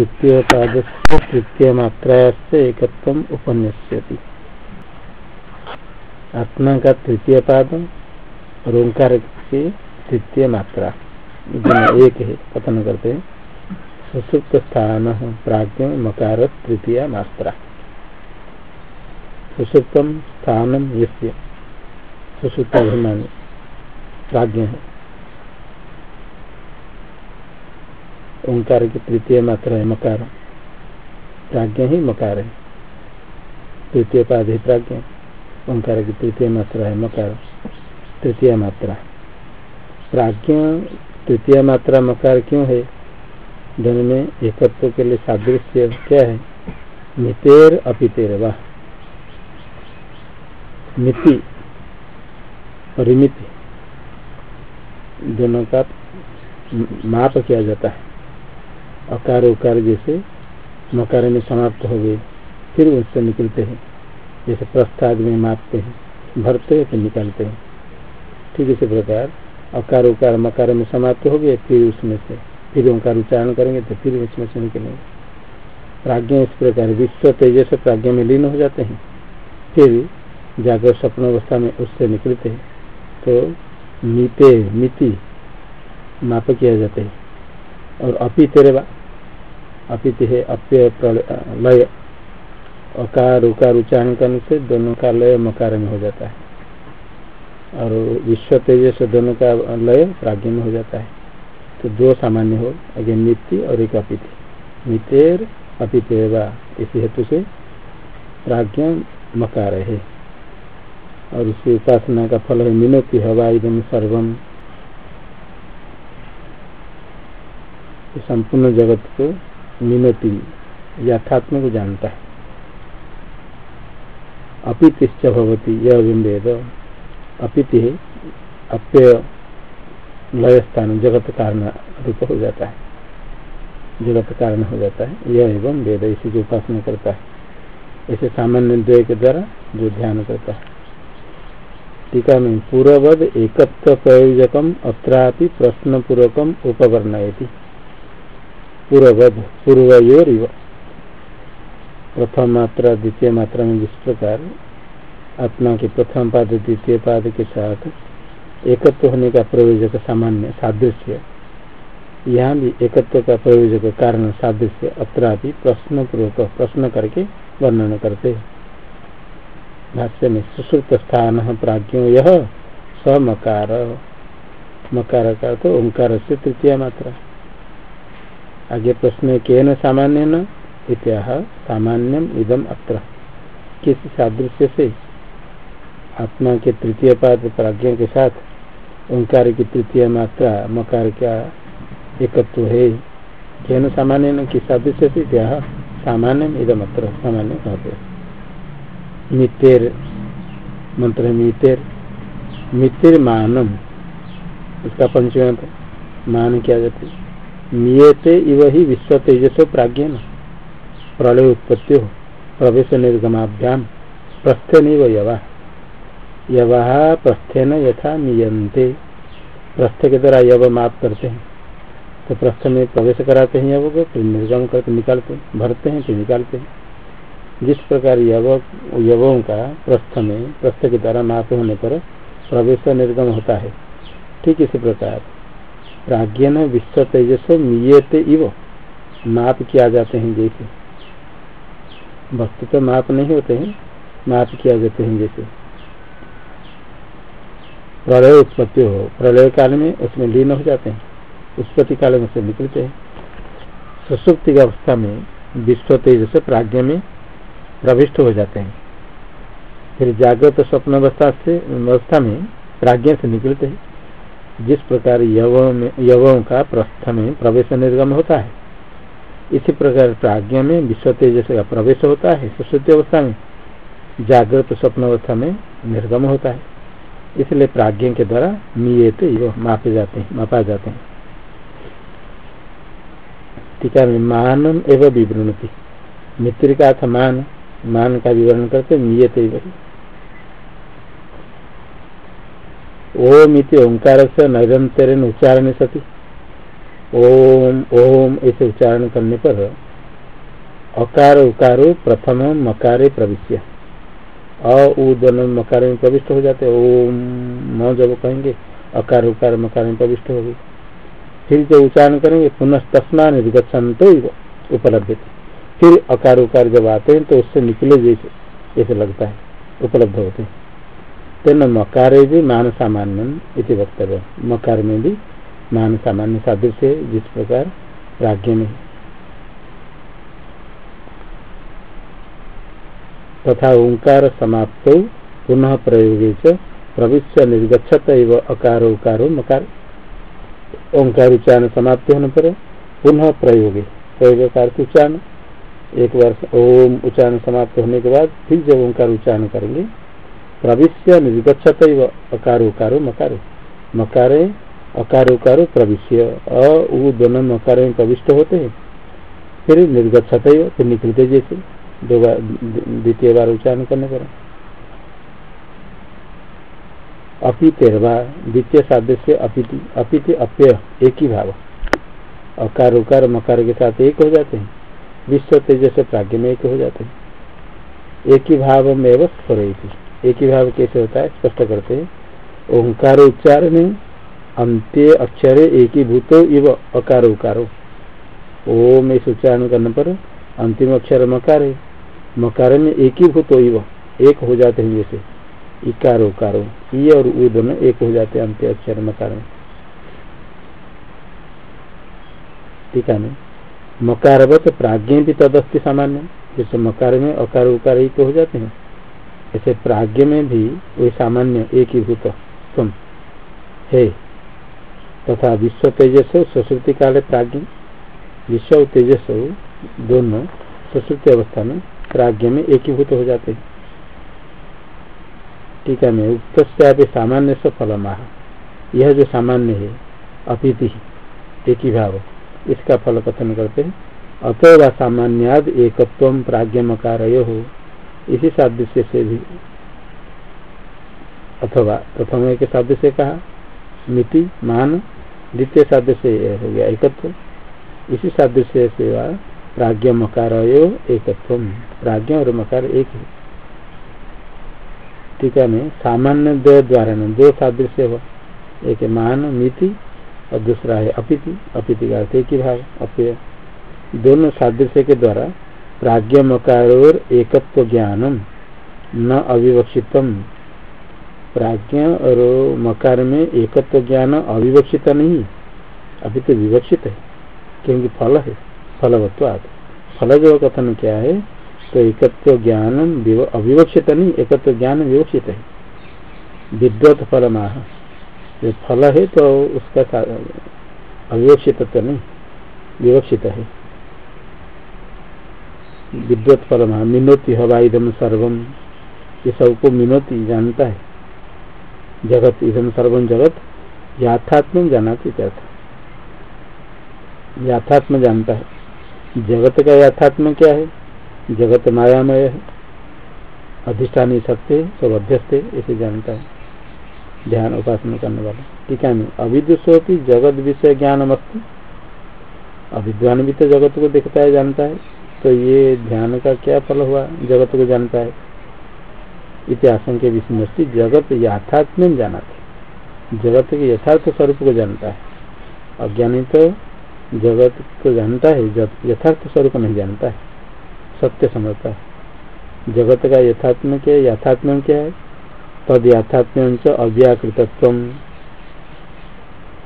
तृतीय पाद तृतीय मात्रा से एक उपन्यस्यति। आत्मा का तृतीय पाद और ओंकार की तृतीय मात्रा एक है कथन करते हैं। सुसुप्त स्थान प्राज्ञ, मकार तृतीय मात्रा सुसुप्तम स्थानम ये सुसुप्ताभिमानी प्राज्ञ। है ओंकार की तृतीय मात्रा है, मकार। प्राज्ञ ही मकार है। तृतीय पाद ही प्राज्ञ ओंकार की तृतीय मात्रा है, मकार। तृतीय मात्रा प्राज्ञ, तृतीय मात्रा, मकार क्यों है? धन में एकत्व के लिए सादृश्य क्या है? मितेर अपितेर वाह। मिति परिमिति दोनों का माप किया जाता है। अकार उकार जैसे मकार में समाप्त हो गए, फिर उससे निकलते हैं। जैसे प्रस्थाद में मापते हैं, भरते हैं, फिर निकालते हैं। ठीक इसी प्रकार अकार उकार मकार में समाप्त हो गए, फिर उसमें से, फिर ओंकार उच्चारण करेंगे तो फिर उसमें से निकलेंगे। प्राज्ञ इस प्रकार, विश्व तेजस प्राज्ञ में लीन हो जाते हैं। फिर जागर स्वप्न अवस्था में उससे निकलते हैं। तो मीते मिति माप किया जाते हैं। और अपी तेरे अपित है अप्य लय। अकार, उकार, उच्चारण से दोनों का लय मकार में हो जाता है। और विश्व तेज से दोनों का लय प्राज्ञ में हो जाता है। तो दो सामान्य हो आगे नित्य और एक अपिति। मितेर अपितेवा। इसी हेतु से प्राज्ञ मकार है। और उसकी उपासना का फल है मिनति हवा इधम सर्वम संपूर्ण जगत को मिनति यथात्म को जानता है। अपितिश्च भवती, यह बिंबेद अपिति अप्य लय स्थान जगत कारण रूप हो जाता है। जगत कारण हो जाता है, यह एवं वेद इसी जो उपासना करता है। ऐसे सामान्य द्वय के द्वारा जो ध्यान करता है। टीका में पूर्ववद एकत्व प्रयोजकम, अत्रापि प्रश्न पूर्वकम उपवर्णयती। पूर्ववध पूर्वयोर प्रथम मात्रा द्वितीय मात्रा में जिस प्रकार आत्मा के प्रथम पाद, द्वितीय पाद के साथ एकत्व होने का प्रयोजक सामान्य, सादृश्य। यहाँ भी एकत्व का प्रयोजक कारण, सादृश्य अत्रा भी प्रश्न पूर्वक प्रश्न करके वर्णन करते भाष्य में सुश्रुत स्थान प्राज्ञो यह स मकार मकार का तो ओंकार से तृतीय मात्रा। आगे प्रश्न के न सामान्य न इत्याह सामान्यम इदम अत्र। किस सादृश्य से? आत्मा के तृतीय पाद प्राज्ञ के साथ। ओंकार की तृतीय मात्रा, मकार का एकत्व है। केन सामान्य न किस सादृश्य से? इत्याह सामान्यम इदम अत्र। सामान्य कहते मितेर। मंत्र मितेर। मितिर मानम। इसका पंचम मान किया जाता? है नियते इव ही विश्व तेजसो प्राज्ञ प्रलय उत्पत्ति हो, प्रवेश निर्गमाभ्याम, प्रस्थे नहीं यवा। यवा प्रस्थेन यथा नियंते प्रस्थ के द्वारा यव माप करते हैं। तो प्रस्थ में प्रवेश कराते हैं यव को, फिर निर्गम करके निकालते हैं, भरते हैं, फिर निकालते हैं। जिस प्रकार यव, यवों का प्रस्थ में, प्रस्थ के द्वारा माप होने पर प्रवेश निर्गम होता है, ठीक इसी प्रकार। प्राज्ञन विश्व तेजस मियते इव। माप किया जाते हैं जैसे। वस्तु तो माप नहीं होते हैं, माप किया जाते हैं जैसे। प्रलय उत्पत्ति हो, प्रलय काल में उसमें लीन हो जाते हैं, उत्पत्ति काल में से निकलते हैं। सुसुप्ति अवस्था में विश्व तेज से प्राज्ञ में प्रविष्ट हो जाते हैं। फिर जागृत स्वप्न अवस्था से, अवस्था में प्राज्ञ से निकलते हैं। जिस प्रकार यवों का प्रस्थ में प्रवेश निर्गम होता है, इसी प्रकार प्राज्ञ में विश्व तेजस का प्रवेश होता है सुश्रुति अवस्था में जागृत स्वप्न अवस्था में निर्गम होता है। इसलिए प्राज्ञ के द्वारा नियत मापे जाते हैं, मापा जाते हैं। टीका में मानम एवं विवृणति। मित्र का अर्थ मान मान का विवरण करते नियत ओम इति ओंकार से निरंतर उच्चारण सती। ओम ओम ऐसे उच्चारण करने पर अकार उकारो प्रथम मकारे प्रविश्य। अ, उ मकार में प्रविष्ट हो जाते ओम, म जब कहेंगे, अकार उकार मकार में प्रविष्ट होगी फिर जो उच्चारण करेंगे, पुनः तस्मा निर्गछन तो उपलब्ध फिर अकार उकार जब आते हैं तो उससे निकले जैसे ऐसे लगता है, उपलब्ध होते हैं। तेन मकारे भी मान सामान्य वक्तव्य मकार में भी मान सामान्य सादृश्य जिस प्रकार राज्य में तथा ओंकार समाप्त पुनः प्रयोग प्रविश्य निर्गछत अकार उकारो मकार ओंकार उच्चारण समाप्त होने पर पुनः प्रयोग प्रयोग उच्चारण एक बार ओम उच्चारण समाप्त होने के बाद फिर जब ओंकार उच्चारण करेंगे प्रविश्य निर्गछत अकार उकारो मकारो। मकारे अकार उकारो प्रविश्य। अ, उ दोनों मकार में प्रविष्ट होते हैं। फिर निर्गछत फिर निकलते जैसे। दो बार, द्वितीय बार उच्चारण करने पर। अपी द्वितीय साध्य से अपिति अपिति अप्य एक ही भाव। अकार उकार मकार के साथ एक हो जाते हैं। विश्व तेजस प्राग्ञ में एक हो जाते हैं। एक ही भाव में स्फुर एक ही भाव कैसे होता है, स्पष्ट करते हैं। ओंकार उच्चार में अंत्य अक्षर एक ही भूतो इव अकार उकारो। ओम इस उच्चारण करने पर अंतिम अक्षर मकार। है मकार में एक ही भूतो इव, एक हो जाते हैं जैसे। इकार उकारो, ई और उ दोनों एक हो जाते हैं, अंत्य अक्षर मकार। में ठीक है मकारवत प्राज्ञ भी तदस्थि सामान्य जैसे मकार में अकार उकार ही तो हो जाते हैं। ऐसे प्राज्ञ में भी वही सामान्य एक ही भूत तुम है। तथा विश्व तेजस सुश्रुति काल प्राज्ञ विश्व तेजस दोनों सुश्रुति अवस्था में प्राज्ञ में एक ही जाते हैं। ठीक है, मैं उक्त सामान्य से फलमाह। यह जो सामान्य है, अपिति एक ही भाव इसका फल कथन करते हैं। अथवा सामान्याद एकत्व प्राज्ञमकार हो इसी सादृश्य से भी। अथवा प्रथम एक साध्य से कहा, मिति, मान, द्वितीय साध्य से हो गया एकत्व। इसी सादृश्य से प्राज्ञ मकार एकत्व प्राज्ञ और मकार एक ही। टीका में सामान्य दो द्वारा दो सादृश्य हुआ। एक मान, मिति, और दूसरा है अपिति। अपिति का अर्थ एक ही भाव अप्य दोनों सादृश्य के द्वारा प्राज्ञ मकार और एकत्व ज्ञानम न अविवक्षितम। प्राज्ञ और मकार में एकत्व ज्ञान अविवक्षित नहीं। अभी तो विवक्षित है, क्योंकि फल है फलवत्वाद फल जो कथन क्या है? तो एकत्व ज्ञान अविवक्षित नहीं एकत्व ज्ञान विवक्षित है। विद्वत फल माह फल है तो उसका अविवक्षित नहीं, विवक्षित है। विद्वत महा मिनोती हवा इधम सर्वम ये सबको मिनोती, जानता है। जगत इधम सर्वम जगत याथात्म जाना क्या था याथात्म जानता है। जगत का याथात्म क्या है? जगत मायामय है। अधिष्ठान सत्य सब अध्यस्त है, इसे जानता है। ध्यान उपासना करने वाला। ठीक है अविदुषोपी जगत विषय ज्ञान मस्त अविद्वान भी तो जगत को देखता है, जानता है। तो ये ध्यान का क्या फल हुआ? जगत को जानता है। इतिहास के विष्णु जगत यथात्म जाना थे जगत के यथार्थ स्वरूप को जानता है। अज्ञानी तो जगत को जानता है यथार्थ स्वरूप नहीं जानता है। सत्य समझता है। जगत का यथात्म क्या यथात्म क्या है? तद यथात्म से अव्याकृतत्व।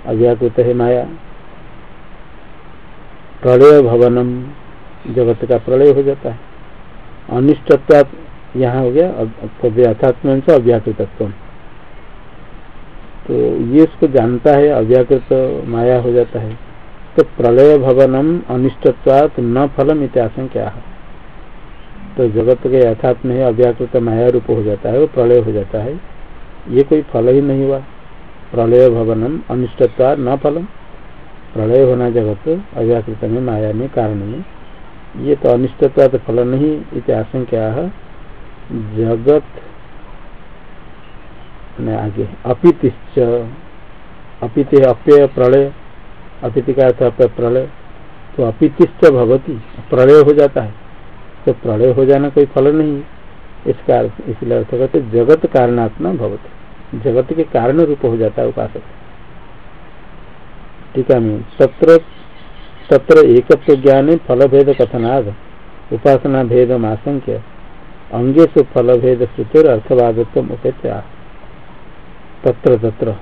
अव्याकृत है माया। प्रलय भवनम जगत का प्रलय हो जाता है। अनिष्टत्व यहाँ हो गया अध्यात्म से अव्याकृतत्व तो ये उसको जानता है, अव्याकृत माया हो जाता है। तो प्रलय भवनम अनिष्टत्वात न फलम इतिहास क्या है तो जगत के यथात्म है अव्याकृत माया रूप हो जाता है, वो प्रलय हो जाता है। ये कोई फल ही नहीं हुआ। प्रलय भवनम अनिष्टत्वा न फलम। प्रलय होना जगत अव्याकृत में माया में कारण में ये तो अनिष्टता तो फल नहीं क्या है जगत आगे अपितिश्च, अपिति अप्य प्रलय, अपिति का अर्थ अप्य प्रलय। तो अपितिश्च भवती, प्रलय हो जाता है। तो प्रलय हो जाना कोई फल नहीं। इसका इसलिए अर्थ करते जगत कारणात्मा भवत। जगत के कारण रूप हो जाता है उपासक। टीका में तत्र तत्र एकत्व ज्ञान फल भेद कथनाद उपासना भेद आशंक्य अंगेशु फल भेद श्रुतिर अर्थवादत्व तत्र तत्र,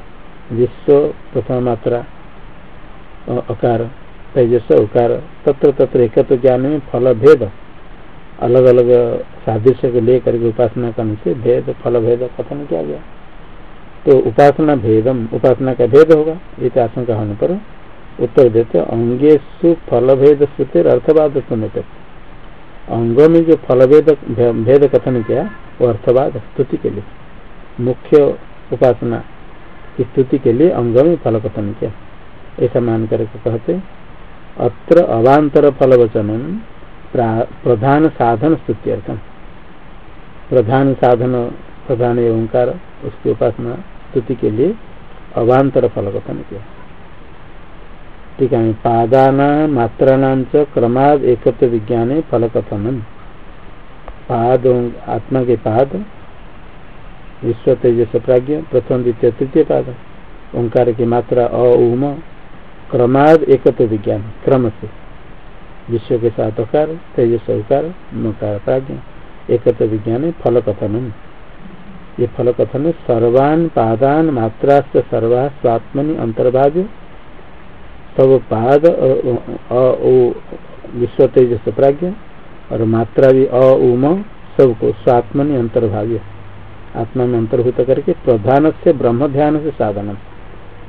विश्व प्रथम मात्रा अकार तेजस उकार, तत्र तत्र एकत्व ज्ञान में फल भेद अलग अलग सादृश्य को लेकर के उपासना करने से भेद फल भेद कथन किया गया। तो उपासना भेदम, उपासना का भेद होगा ये आशंका होने पर उत्तर देते अंगेशु फल भेद श्रुति अर्थवाद सुनते अंग में जो फल भेद कथन किया, वो अर्थवाद स्तुति के लिए। मुख्य उपासना की स्तुति के लिए अंग में फल कथन किया। ऐसा मान करके कहते, अत्र अवांतर फल वचन प्रधान साधन स्तुत्यर्थम। प्रधान साधन, प्रधान ओंकार, उसकी उपासना स्तुति के लिए अवांतर फल कथन किया। ठीक है पादाना मात्राणाम च क्रमाद एकत्व विज्ञान फल कथन पाद आत्मा के पाद विश्व तेजस प्राज्ञ, प्रथम, द्वितीय, तृतीय पाद, ओंकार की मात्रा, अ क्रमाद एकत्व विज्ञान, क्रम से। विश्व के साथ अकार तेजस उकार नकार प्राज्ञ, एकत्र विज्ञान फल कथन ये फल कथन सर्वान पादान मात्रा से सर्वा स्वात्मनि अंतर्भाग सब पाद अ विश्व तेजस प्राज्ञ, और मात्रा भी अ उम सबको स्वात्मनि अंतर्भाग्य। आत्मा में अंतर्भूत करके प्रधान से ब्रह्म ध्यान से साधन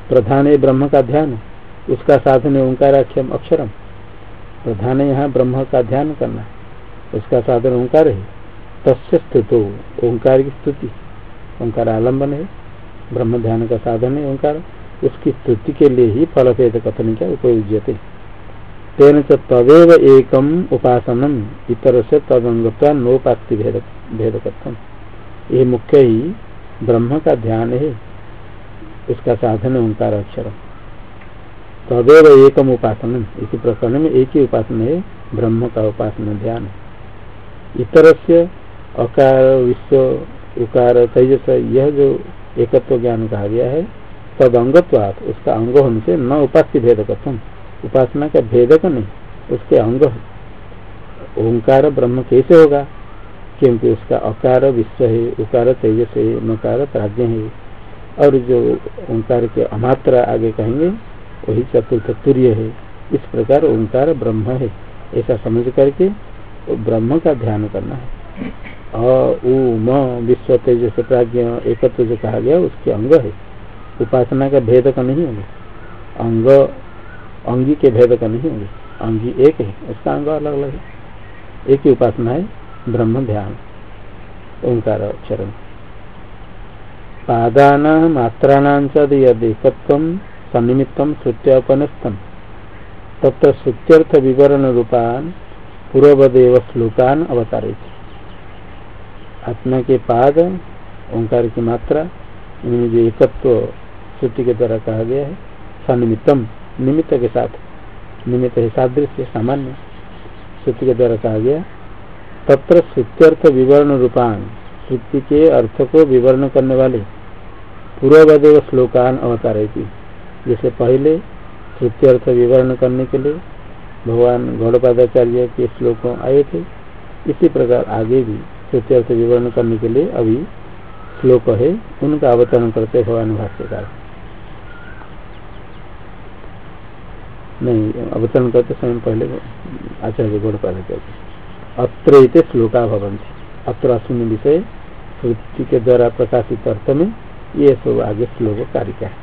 प्रधान है ब्रह्म का ध्यान उसका साधन है ओंकार अक्षरम। प्रधान यहाँ ब्रह्म का ध्यान करना उसका साधन ओंकार है। तस्य स्थित ओंकार की स्तुति। ओंकार आलंबन है ब्रह्म ध्यान का साधन है ओंकार। उसकी स्तुति के लिए ही फल भेद कथन क्या, उपयुज्यते। तेन च तदेव एकम उपासनम, इतर से तदंगता नोपास्ति भेद कथन ये मुख्य ही ब्रह्म का ध्यान है उसका साधन ओंकार अक्षर तदेव एकम उपासन इसी प्रकरण में एक ही उपासना है, ब्रह्म का उपासना ध्यान। इतर से अकार, विश्व, उकार, तेजस, यह जो एकत्व ज्ञान कहा गया है तद अंगत्वात उसका अंग होने से न उपास्य भेद कथम उपासना का भेदक नहीं, उसके अंग ओंकार ब्रह्म कैसे होगा? क्योंकि उसका अकार विश्व है, उकार तेजस है नकार प्राज्ञ है। और जो ओंकार के अमात्रा आगे कहेंगे, वही चतुर्थ तुर्य है। इस प्रकार ओंकार ब्रह्म है। ऐसा समझ करके ब्रह्म का ध्यान करना है। अ उ विश्व तेज से प्राज्ञ, एकत्व जो कहा गया, उसके अंग है। उपासना का भेद का नहीं होंगे। अंग, अंगी के भेद का नहीं होंगे। अंगी एक है, उसका अंग अलग अलग है। एक ही उपासना है, ब्रह्म ध्यान, ओंकार अक्षर पादान मात्राणाम चेकत्व सन्निमित्तम श्रुत्योपनस्थम। तत्र श्रुत्यर्थ विवरण रूपान पूर्वदेव श्लोकान अवतारित आत्मा के पाद, ओंकार की मात्रा, इनमें जो एकत्व श्रुति के द्वारा कहा गया है, सन्निमित्तम, निमित्त के साथ। निमित्त है सादृश्य, सामान्य। श्रुति के द्वारा कहा गया, तत्र श्रुत्यर्थ विवरण रूपान श्रुति के अर्थ को विवरण करने वाले पूर्वदेव श्लोकान अवतारित जैसे पहले तृतीय अर्थ विवरण करने के लिए भगवान गौड़पादाचार्य के श्लोक आए थे, इसी प्रकार आगे भी तृतीय अर्थ विवरण करने के लिए अभी श्लोक है, उनका अवतरण करते भगवान भाष्यकार। नहीं, अवतरण करते समय पहले आचार्य गौड़ पहले कहते अत्र श्लोका भवंती अत्र अश्विन विषय श्रुति के द्वारा प्रकाशित अर्थ में ये सब आगे श्लोक कार्य है।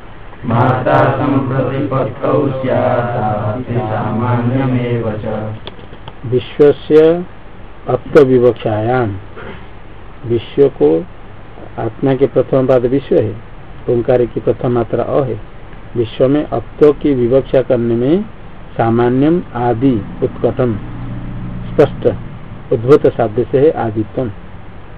सम्प्रतिपत्तौ स्यादाप्ति सामान्यमेव च। विश्वस्य अत्व विवक्षायाम विश्व को आत्मा के प्रथम पाद विश्व है, ओंकार की प्रथम मात्रा अ है। विश्व में अत्व की विवक्षा करने में सामान्यम आदि उत्कटम, स्पष्ट, उद्भुत साध्य से है आदित्य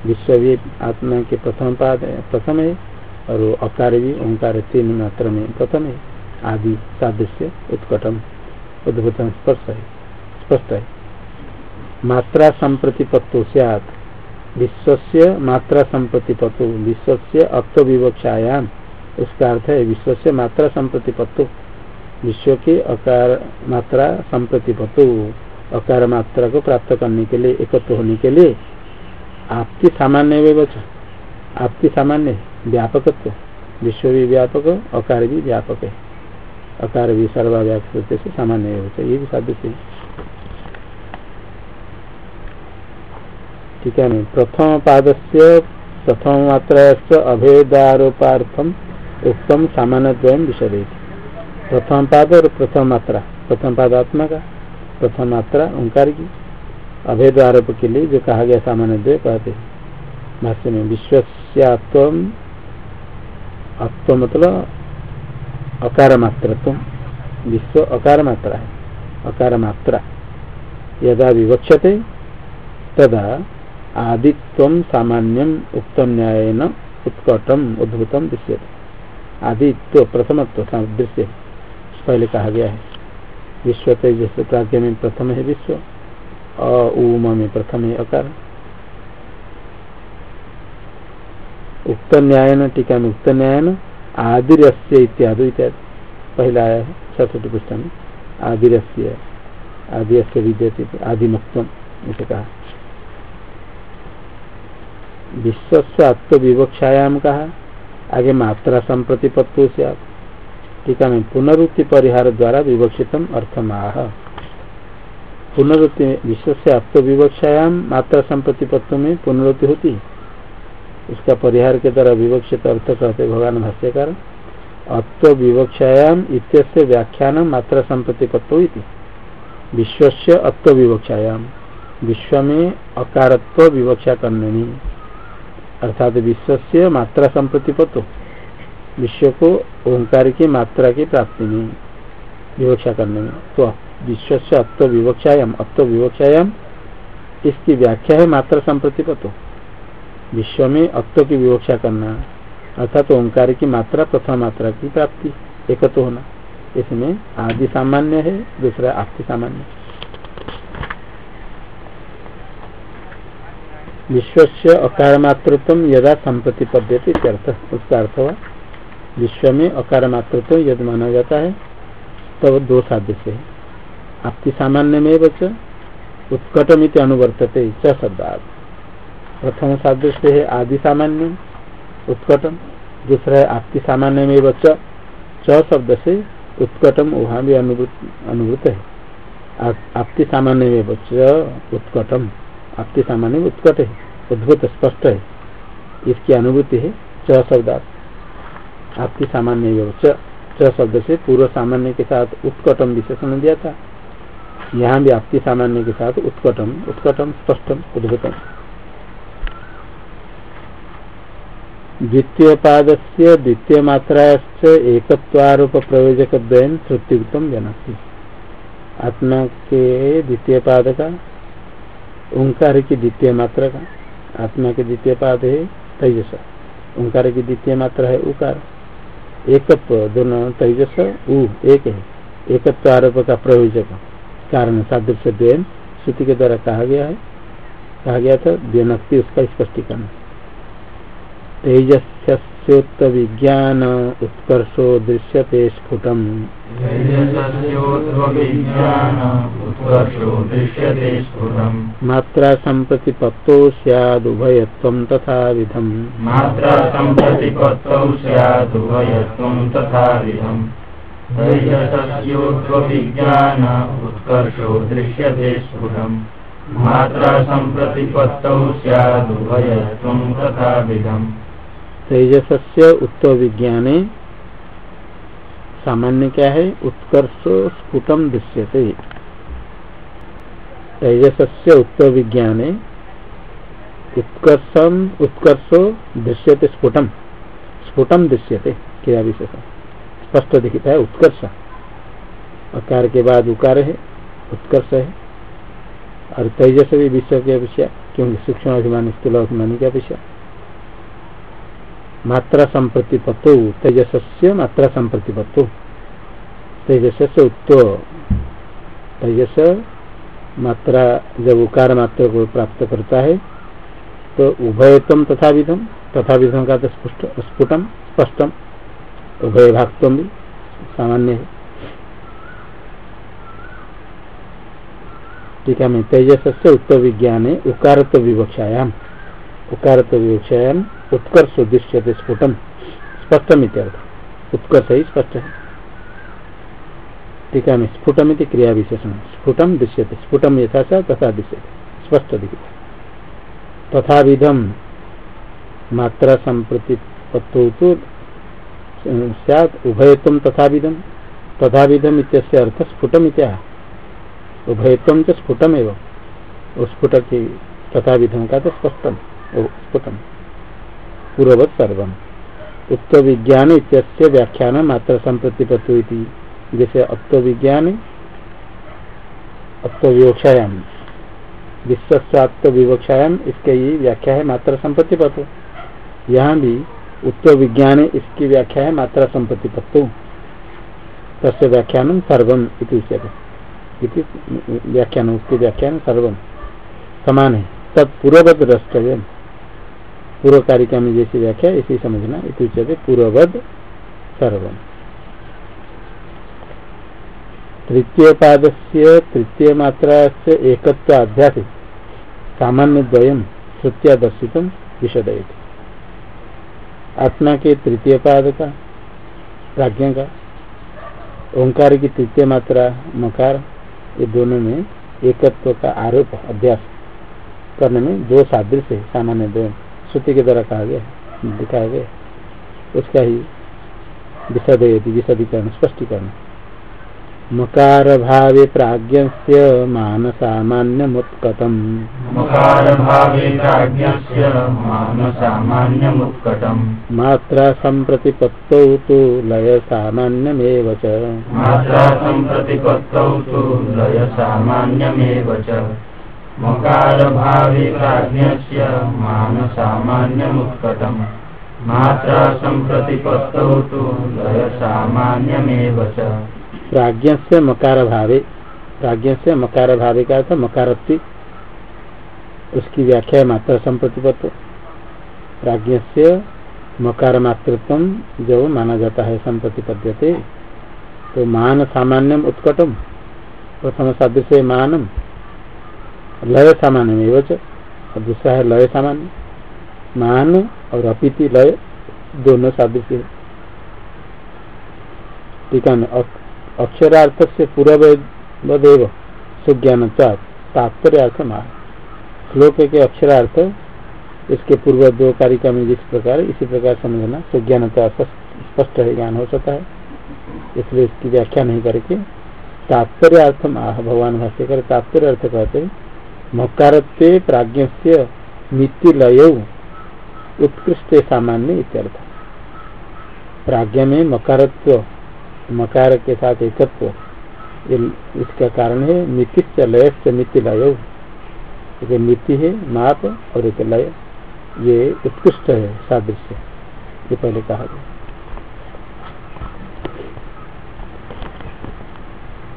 विश्व भी आत्मा के प्रथम पाद प्रथम है और अकार भी ओंकार तीन मात्र में प्रथम है। आदि साध्य से उत्कटम। उद्भुतम स्पर्श है। स्पष्ट है। मात्रा संप्रतिपत्तो सियात। विश्व मात्रा संप्रतिपत्तो विश्व से अत्व विवक्षायाम। उसका अर्थ है विश्व मात्रा संप्रतिपत्तो विश्व के अकार मात्रा संप्रतिपत्तो अकार मात्रा को प्राप्त करने के लिए, एकत्र होने के लिए आपकी सामान्य व्यवस्था आपकी सामान्य व्यापकत्व। विश्व भी व्यापक अकार भी व्यापक है। अकार भी सर्वाव्यापक से सामान्य व्यवस्था ये भी साध्य से ठीक है प्रथम पाद से प्रथम मात्रा अभेदारोपार्थम उत्तम सामान्य विषय प्रथम पाद और प्रथम मात्रा प्रथम पाद आत्मा का प्रथम मात्रा ओंकार की अभेद आरोप के लिए जो कहा गया सामान्य द्वय कहते हैं। भाष्य में विश्वस्यात्व अत्व मतलब अकार मात्र विश्व अकार मात्रा है अकार मात्रा यदा विवक्षते, तदा आदित्व सामान्यम उक्त न्याय उत्कटम उद्भुतम दृश्य आदित्व प्रथमत्व दृश्य पहले कहा गया है विश्व तेजस प्राज्ञ में प्रथम है विश्व अम में प्रथम है अकार। उक्त न्याय टीका में उक्त न्याय आदिरस्य इत्यादि इत्यादि। पहला आया है छठ पुस्तक में, आदिरस्य आदि विद्यते आदिमत्व इसे कहा। विश्व आत्मविवक्षायाम कहा, आगे मात्रा संप्रतिपत्व से आप टीका में पुनरुक्ति परिहार द्वारा विवक्षितम अर्थमाह पुनरुक्ति विश्व से आत्मविवक्षायाम, मात्रा संप्रतिपत्व में पुनरुक्ति होती। इसका परिहार के द्वारा विवक्षित अर्थ कहते भगवान भाष्यकार, अत्व विवक्षायाम इत्यस्य व्याख्यान मात्रा संप्रतिपत्व विश्व से अत्व विवक्षायाम विश्व में अकारत्व विवक्षा करने अर्थात विश्व से मात्रा संप्रतिपत्व विश्व को ओंकार की मात्रा की प्राप्ति में विवक्षा करने में तो विश्व से अत्व विवक्षायाम अत्व विवक्षायाम, इसकी व्याख्या है मात्रा संप्रतिपत्व विश्व में अत्व की विवक्षा करना। अर्थात तो ओंकार की मात्रा प्रथम मात्रा की प्राप्ति, एकत्व होना। इसमें आदि सामान्य है, दूसरा आपकी सामान्य विश्व से अकार मातृत्व यदा संप्रतिपद्यते उसका अर्थ हुआ विश्व में अकार मातृत्व यद माना जाता है तब तो दो साध्य से आपकी सामान्य में बच उत्कटमित अनुवर्तते च शब्दार्थ प्रथम साध्य से है आदि सामान्य, उत्कटम, दूसरा है आपकी सामान्य में बच च शब्द से उत्कटम वहाँ भी अनुभूत है। आपकी सामान्य में बच उत्कटम आपके सामान्य उत्कट है, उद्भुत, स्पष्ट है। इसकी अनुभूति है च शब्दार्थ। आपकी सामान्य च शब्द से पूर्व सामान्य के साथ उत्कटम विशेषण दिया था। यहाँ भी आपकी सामान्य के साथ उत्कटम उत्कटम, स्पष्टम, उद्भुतम। द्वितीय पाद से द्वितीय मात्रा एकत्वारोप प्रयोजक द्वयन श्रुतियुक्तम जनती। आत्मा के द्वितीय पाद का ओंकार की द्वितीय मात्रा का आत्मा के द्वितीय पाद है तेजस ओंकार की द्वितीय मात्रा है उकार। एकत्व दोनों तेजस, उ एक है। एकत्व आरोप का प्रयोजक। कारण सादृश्य देन श्रुति के द्वारा कहा गया है। कहा गया था देनक्ति उसका स्पष्टीकरण। तेजस्योत्त विज्ञान उत्कर्षो दृश्यते स्फुटम। मात्रा संप्रतिपत्तो सैदुभयत्वं तथा विधम मात्रा संप्रतिपत्तौ स्यादुभयत्वं तथा विधम उत्कर्षो दृश्यते स्फुटम। मात्रा स्यादुभयत्वं तथा विधम तेजस से उत्तर विज्ञान सामान्य क्या है? उत्कर्ष स्फुटम दृश्यते। तेजस से उत्तर विज्ञान उत्कर्षम उत्कर्षो दृश्यते स्फुटम स्फुटम दृश्यते क्रिया विशेष स्पष्ट दिखता है, उत्कर्ष। अकार के बाद उकार है, उत्कर्ष है। और तेजस भी विश्व के अपेक्षा, क्योंकि सूक्ष्म अभिमान स्थूल अभिमानी के अपेक्षा। मात्रा संप्रतिपत्तो तेजस से मात्रा संप्रतिपत्तो तेजस से उत्तो तेजस मात्रा जब उकार मात्रा को प्राप्त करता है तो उभयतम तथा विधम तथा विधम का तो स्फुटम स्पष्टम उभय भागत्म भी सामान्य है। ठीक है, मैं तेजस से उत्तर विज्ञान उकारत्व विवक्षायाम उकारत्व विवक्षायाम उत्कर्ष दृश्य स्फुटम। स्पष्टम इत्यर्थ उत्कर्ष ही स्पष्ट है। टीका में स्फुटम क्रिया विशेषण स्फुटम दृश्यते। स्फुटम यथा तथा दृश्यते। स्पष्ट दिखता तथा विधम मात्रा तो सैत उभयत्म तथा विधम तथा विधम अर्थ स्फुटम इत्या उभयत्म च स्फुटम एवं स्फुट की तथा विधम का तो स्पष्टम स्फुटम। पूर्ववत सर्वम। उत्तर विज्ञान इत्यस्य व्याख्यान मात्र संप्रतिपत्तो जैसे अत्व विज्ञान अत्व विवक्षायाम विश्वत्व विवक्षायाम इसके ये व्याख्या है मात्रा संपत्ति पत्व यहाँ भी उत्तर विज्ञान इसकी व्याख्या है मात्रा संपत्ति पत्व तस्य व्याख्यान सर्वम इति व्याख्यान, उसकी व्याख्यान सर्वम। समान है। तत्पूर्ववद द्रष्टव्य पूर्व कारिका में जैसी व्याख्या इसी समझना इति पूर्ववद सर्वम। तृतीय पाद से तृतीय मात्रा से एकत्वाध्यास सामान्य द्वयम श्रुत्या दर्शित विशद आत्मा के तृतीय पाद का प्राज्ञ का ओंकार की तृतीय मात्रा मकार, ये दोनों में एकत्व का आरोप अभ्यास करने में दो सादृश्य है सामान्य दो श्रुति के द्वारा कहा गया दिखाया गया उसका ही विशद विशदीकरण स्पष्टीकरण। मकार भावे प्राज्ञस्य मान सामान्यमुत्कटम् मकार भावे प्राज्ञस्य मान सामान्यमुत्कटम् मात्रा सम्प्रतिपत्तौ तु लय सामान्यमेव च। मात्रा सम्प्रतिपत्तौ तु लय सामान्यमेव च। मकार प्राज्ञस्य मात्रा सम्प्रतिपत्तौ तु लय सामान्यमेव च। प्राज्ञ से मकार भावे प्राज्ञ से का था उसकी व्याख्या है मात्र संप्रतिपत्व प्राज्ञ से मकार मातृत्व जो माना जाता है संप्रति संप्रतिपद्यते तो मान सामान्य उत्कटम। प्रथम सदृश मानम। लय सामान्य में और दूसरा है लय सामान्य। मान और अपिति लय दोनों सादृश्य टीका में अक्षरार्थ से पूर्वदेव सुज्ञान चार तात्पर्यार्थ मार श्लोक के अक्षरार्थ, इसके पूर्व दो कारिका में जिस प्रकार, इसी प्रकार समझना। सुज्ञान स्पष्ट है, ज्ञान हो सकता है। इसलिए इसकी व्याख्या नहीं करके। तात्पर्य अर्थ भगवान भाष्य कर तात्पर्य अर्थ कहते मकारत्व प्राज्ञ से लय उत्कृष्ट सामान्य इत्यर्थ। प्राज्ञ में मकारत्व, मकार के साथ एकत्व। इसका कारण है मिति लय से मिति लय एक मिति है माप और एक लय। ये उत्कृष्ट है सादृश्य। ये पहले कहा गया।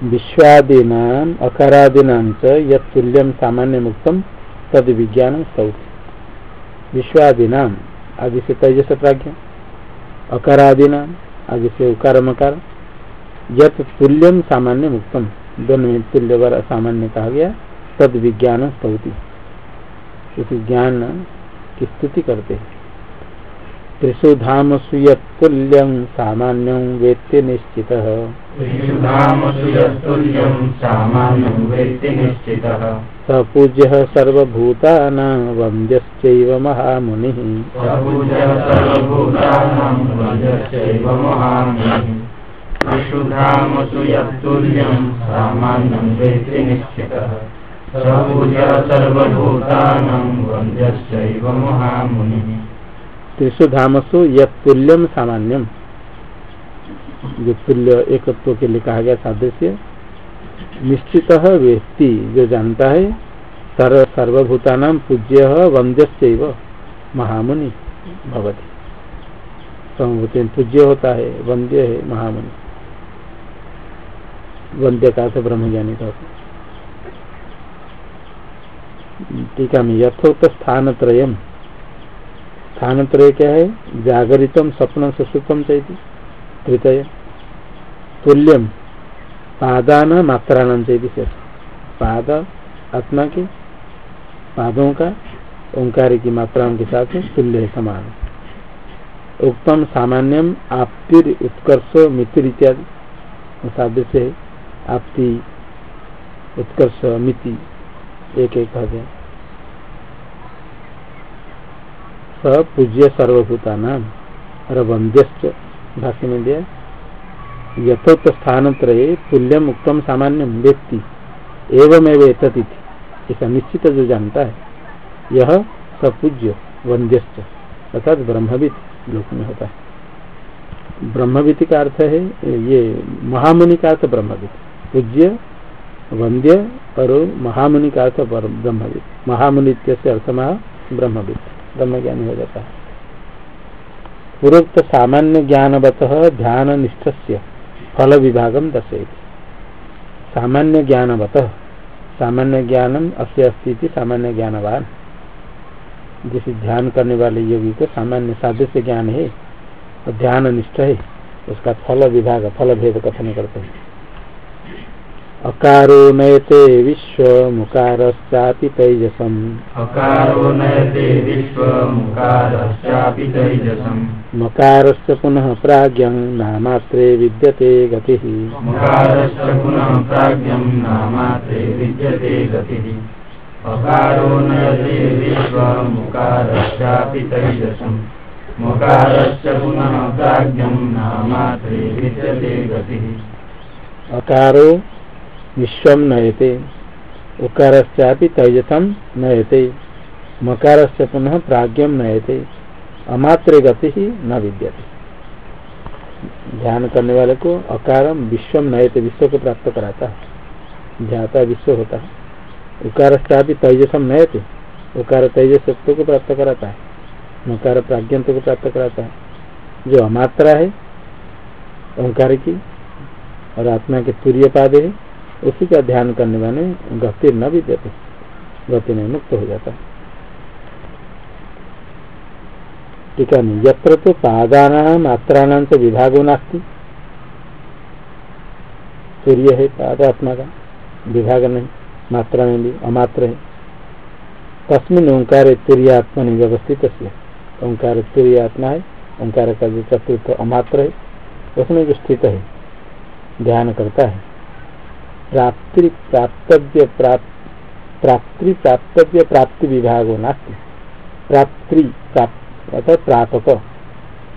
विश्वादीना अकारादीना युल्यम सामान्य मुक्तम तद विज्ञान सौथ विश्वादीना आदि से तेजस प्राज्ञ अकारादीना आदि से उकार मकार यत तुल्यम सामान्य मुक्तम दोनों में तुल्य वर सामान्य कहा गया तद विज्ञान स्तौति। उस ज्ञान की स्तुति करते हैं। त्रिषु धामसु यत्तुल्यं सामान्यं वेत्ति निश्चितः। स पूज्यः सर्वभूतानां वन्द्यश्चैव महामुनिः। अशुधामसु यत्तुल्यं सामान्यं वेत्ति निश्चितः। स सर्वभूय सर्वभूतानां वन्द्यश्चैव महामुनिः। त्रिशु धामसु यम सामान्यम। जो तुल्य एकत्व के लिए कहा गया सादृश्य। निश्चित व्यक्ति जो जानता है सर्व सर्वभूता नाम पूज्य वंद्य महामुनि भवती। सर्वभूति पूज्य होता है, वंद्य है महामुनि। वंद्य का से ब्रह्म ज्ञानी का टीका में यथोक्त स्थान त्रयम स्थान त्रय क्या है? जागरितम स्वप्न सुसुप्तम चाहिए तृतय तुल्यम पादान मात्राण चाहिए पाद आत्मा के, पादों का, ओंकार की मात्राओं के साथ तुल्य है समान। उत्तम सामान्यम आपतिर उत्कर्ष मित्र इत्यादि। साध्य से आपती, उत्कर्ष, मिति एक एक कह स पूज्य सर्वभूता नाम और वंद्यश्च भाष्य में दिया यथोक्त स्थान त्रय तुल्यम उत्तम सामान्यम व्यक्ति एवं एवं एततिथि ऐसा निश्चित जो जानता है, यह सपूज्य वंद्यश्च, अर्थात ब्रह्मविद लोक में होता है। ब्रह्मविद का अर्थ है, ये महामुनि का अर्थ ब्रह्मविद पूज्य, वंद्य और महामुनि का अर्थ ब्रह्मविद महामुनि से अर्थ महा ब्रह्मविद ब्रह्म ज्ञान हो जाता है। पूर्वोक्त सामान्य ज्ञानवत ध्यान निष्ठ फल विभागम दर्शे सामान्य ज्ञानवत, सामान्य ज्ञानम अस्य अस्थिति सामान्य ज्ञानवान। जिसे ध्यान करने वाले योगी को सामान्य सादृश्य ज्ञान है, और ध्यान निष्ठ है, उसका फल विभाग फल भेद कथन करते हैं। अकारो नयते विश्व मुकारश्चापि तैजसम। अकारो नयते विश्व मुकारश्चापि तैजसम। मकारस्य पुनः प्राज्ञं नामात्रे विद्यते गतिः। मकारस्य पुनः प्राज्ञं नामात्रे विद्यते गतिः। अकारो नयते विश्व मुकारश्चापि तैजसम। मकारस्य पुनः प्राज्ञं नामात्रे विद्यते गतिः। अकारो विश्व नयते। उकार तैजसम नयते। मकार से पुनः प्राज्ञम नयते। अमात्र गति ही न विद्यते। ध्यान करने वाले को अकारम विश्व नयते, विश्व को प्राप्त कराता है। ध्याता विश्व होता है। उकार तैजसम नयते। उकार तेजस को प्राप्त कराता है। मकार प्राज्ञंत को प्राप्त कराता है। जो अमात्रा है, ओंकार की और आत्मा के तुर्य पाद है उसी का ध्यान करने वाले गति न भी देते, गति नहीं मुक्त हो जाता है। टीका नहीं यत्र तो पादाना मात्राणाम से विभागो नास्ती। सूर्य है, पाद आत्मा का विभाग नहीं, मात्रा में भी अमात्र है। तस्मिन ओंकार तुर्य आत्मा नहीं व्यवस्थित ओंकार तुर्य आत्मा है, ओंकार का जो चतुर्थ अमात्र है, उसमें जो स्थित है, ध्यान करता है। प्राप्ति प्राप्तव्य प्राप्ति प्राप्तव्य प्राप्ति विभाग नास्ती प्राप्ति प्रापक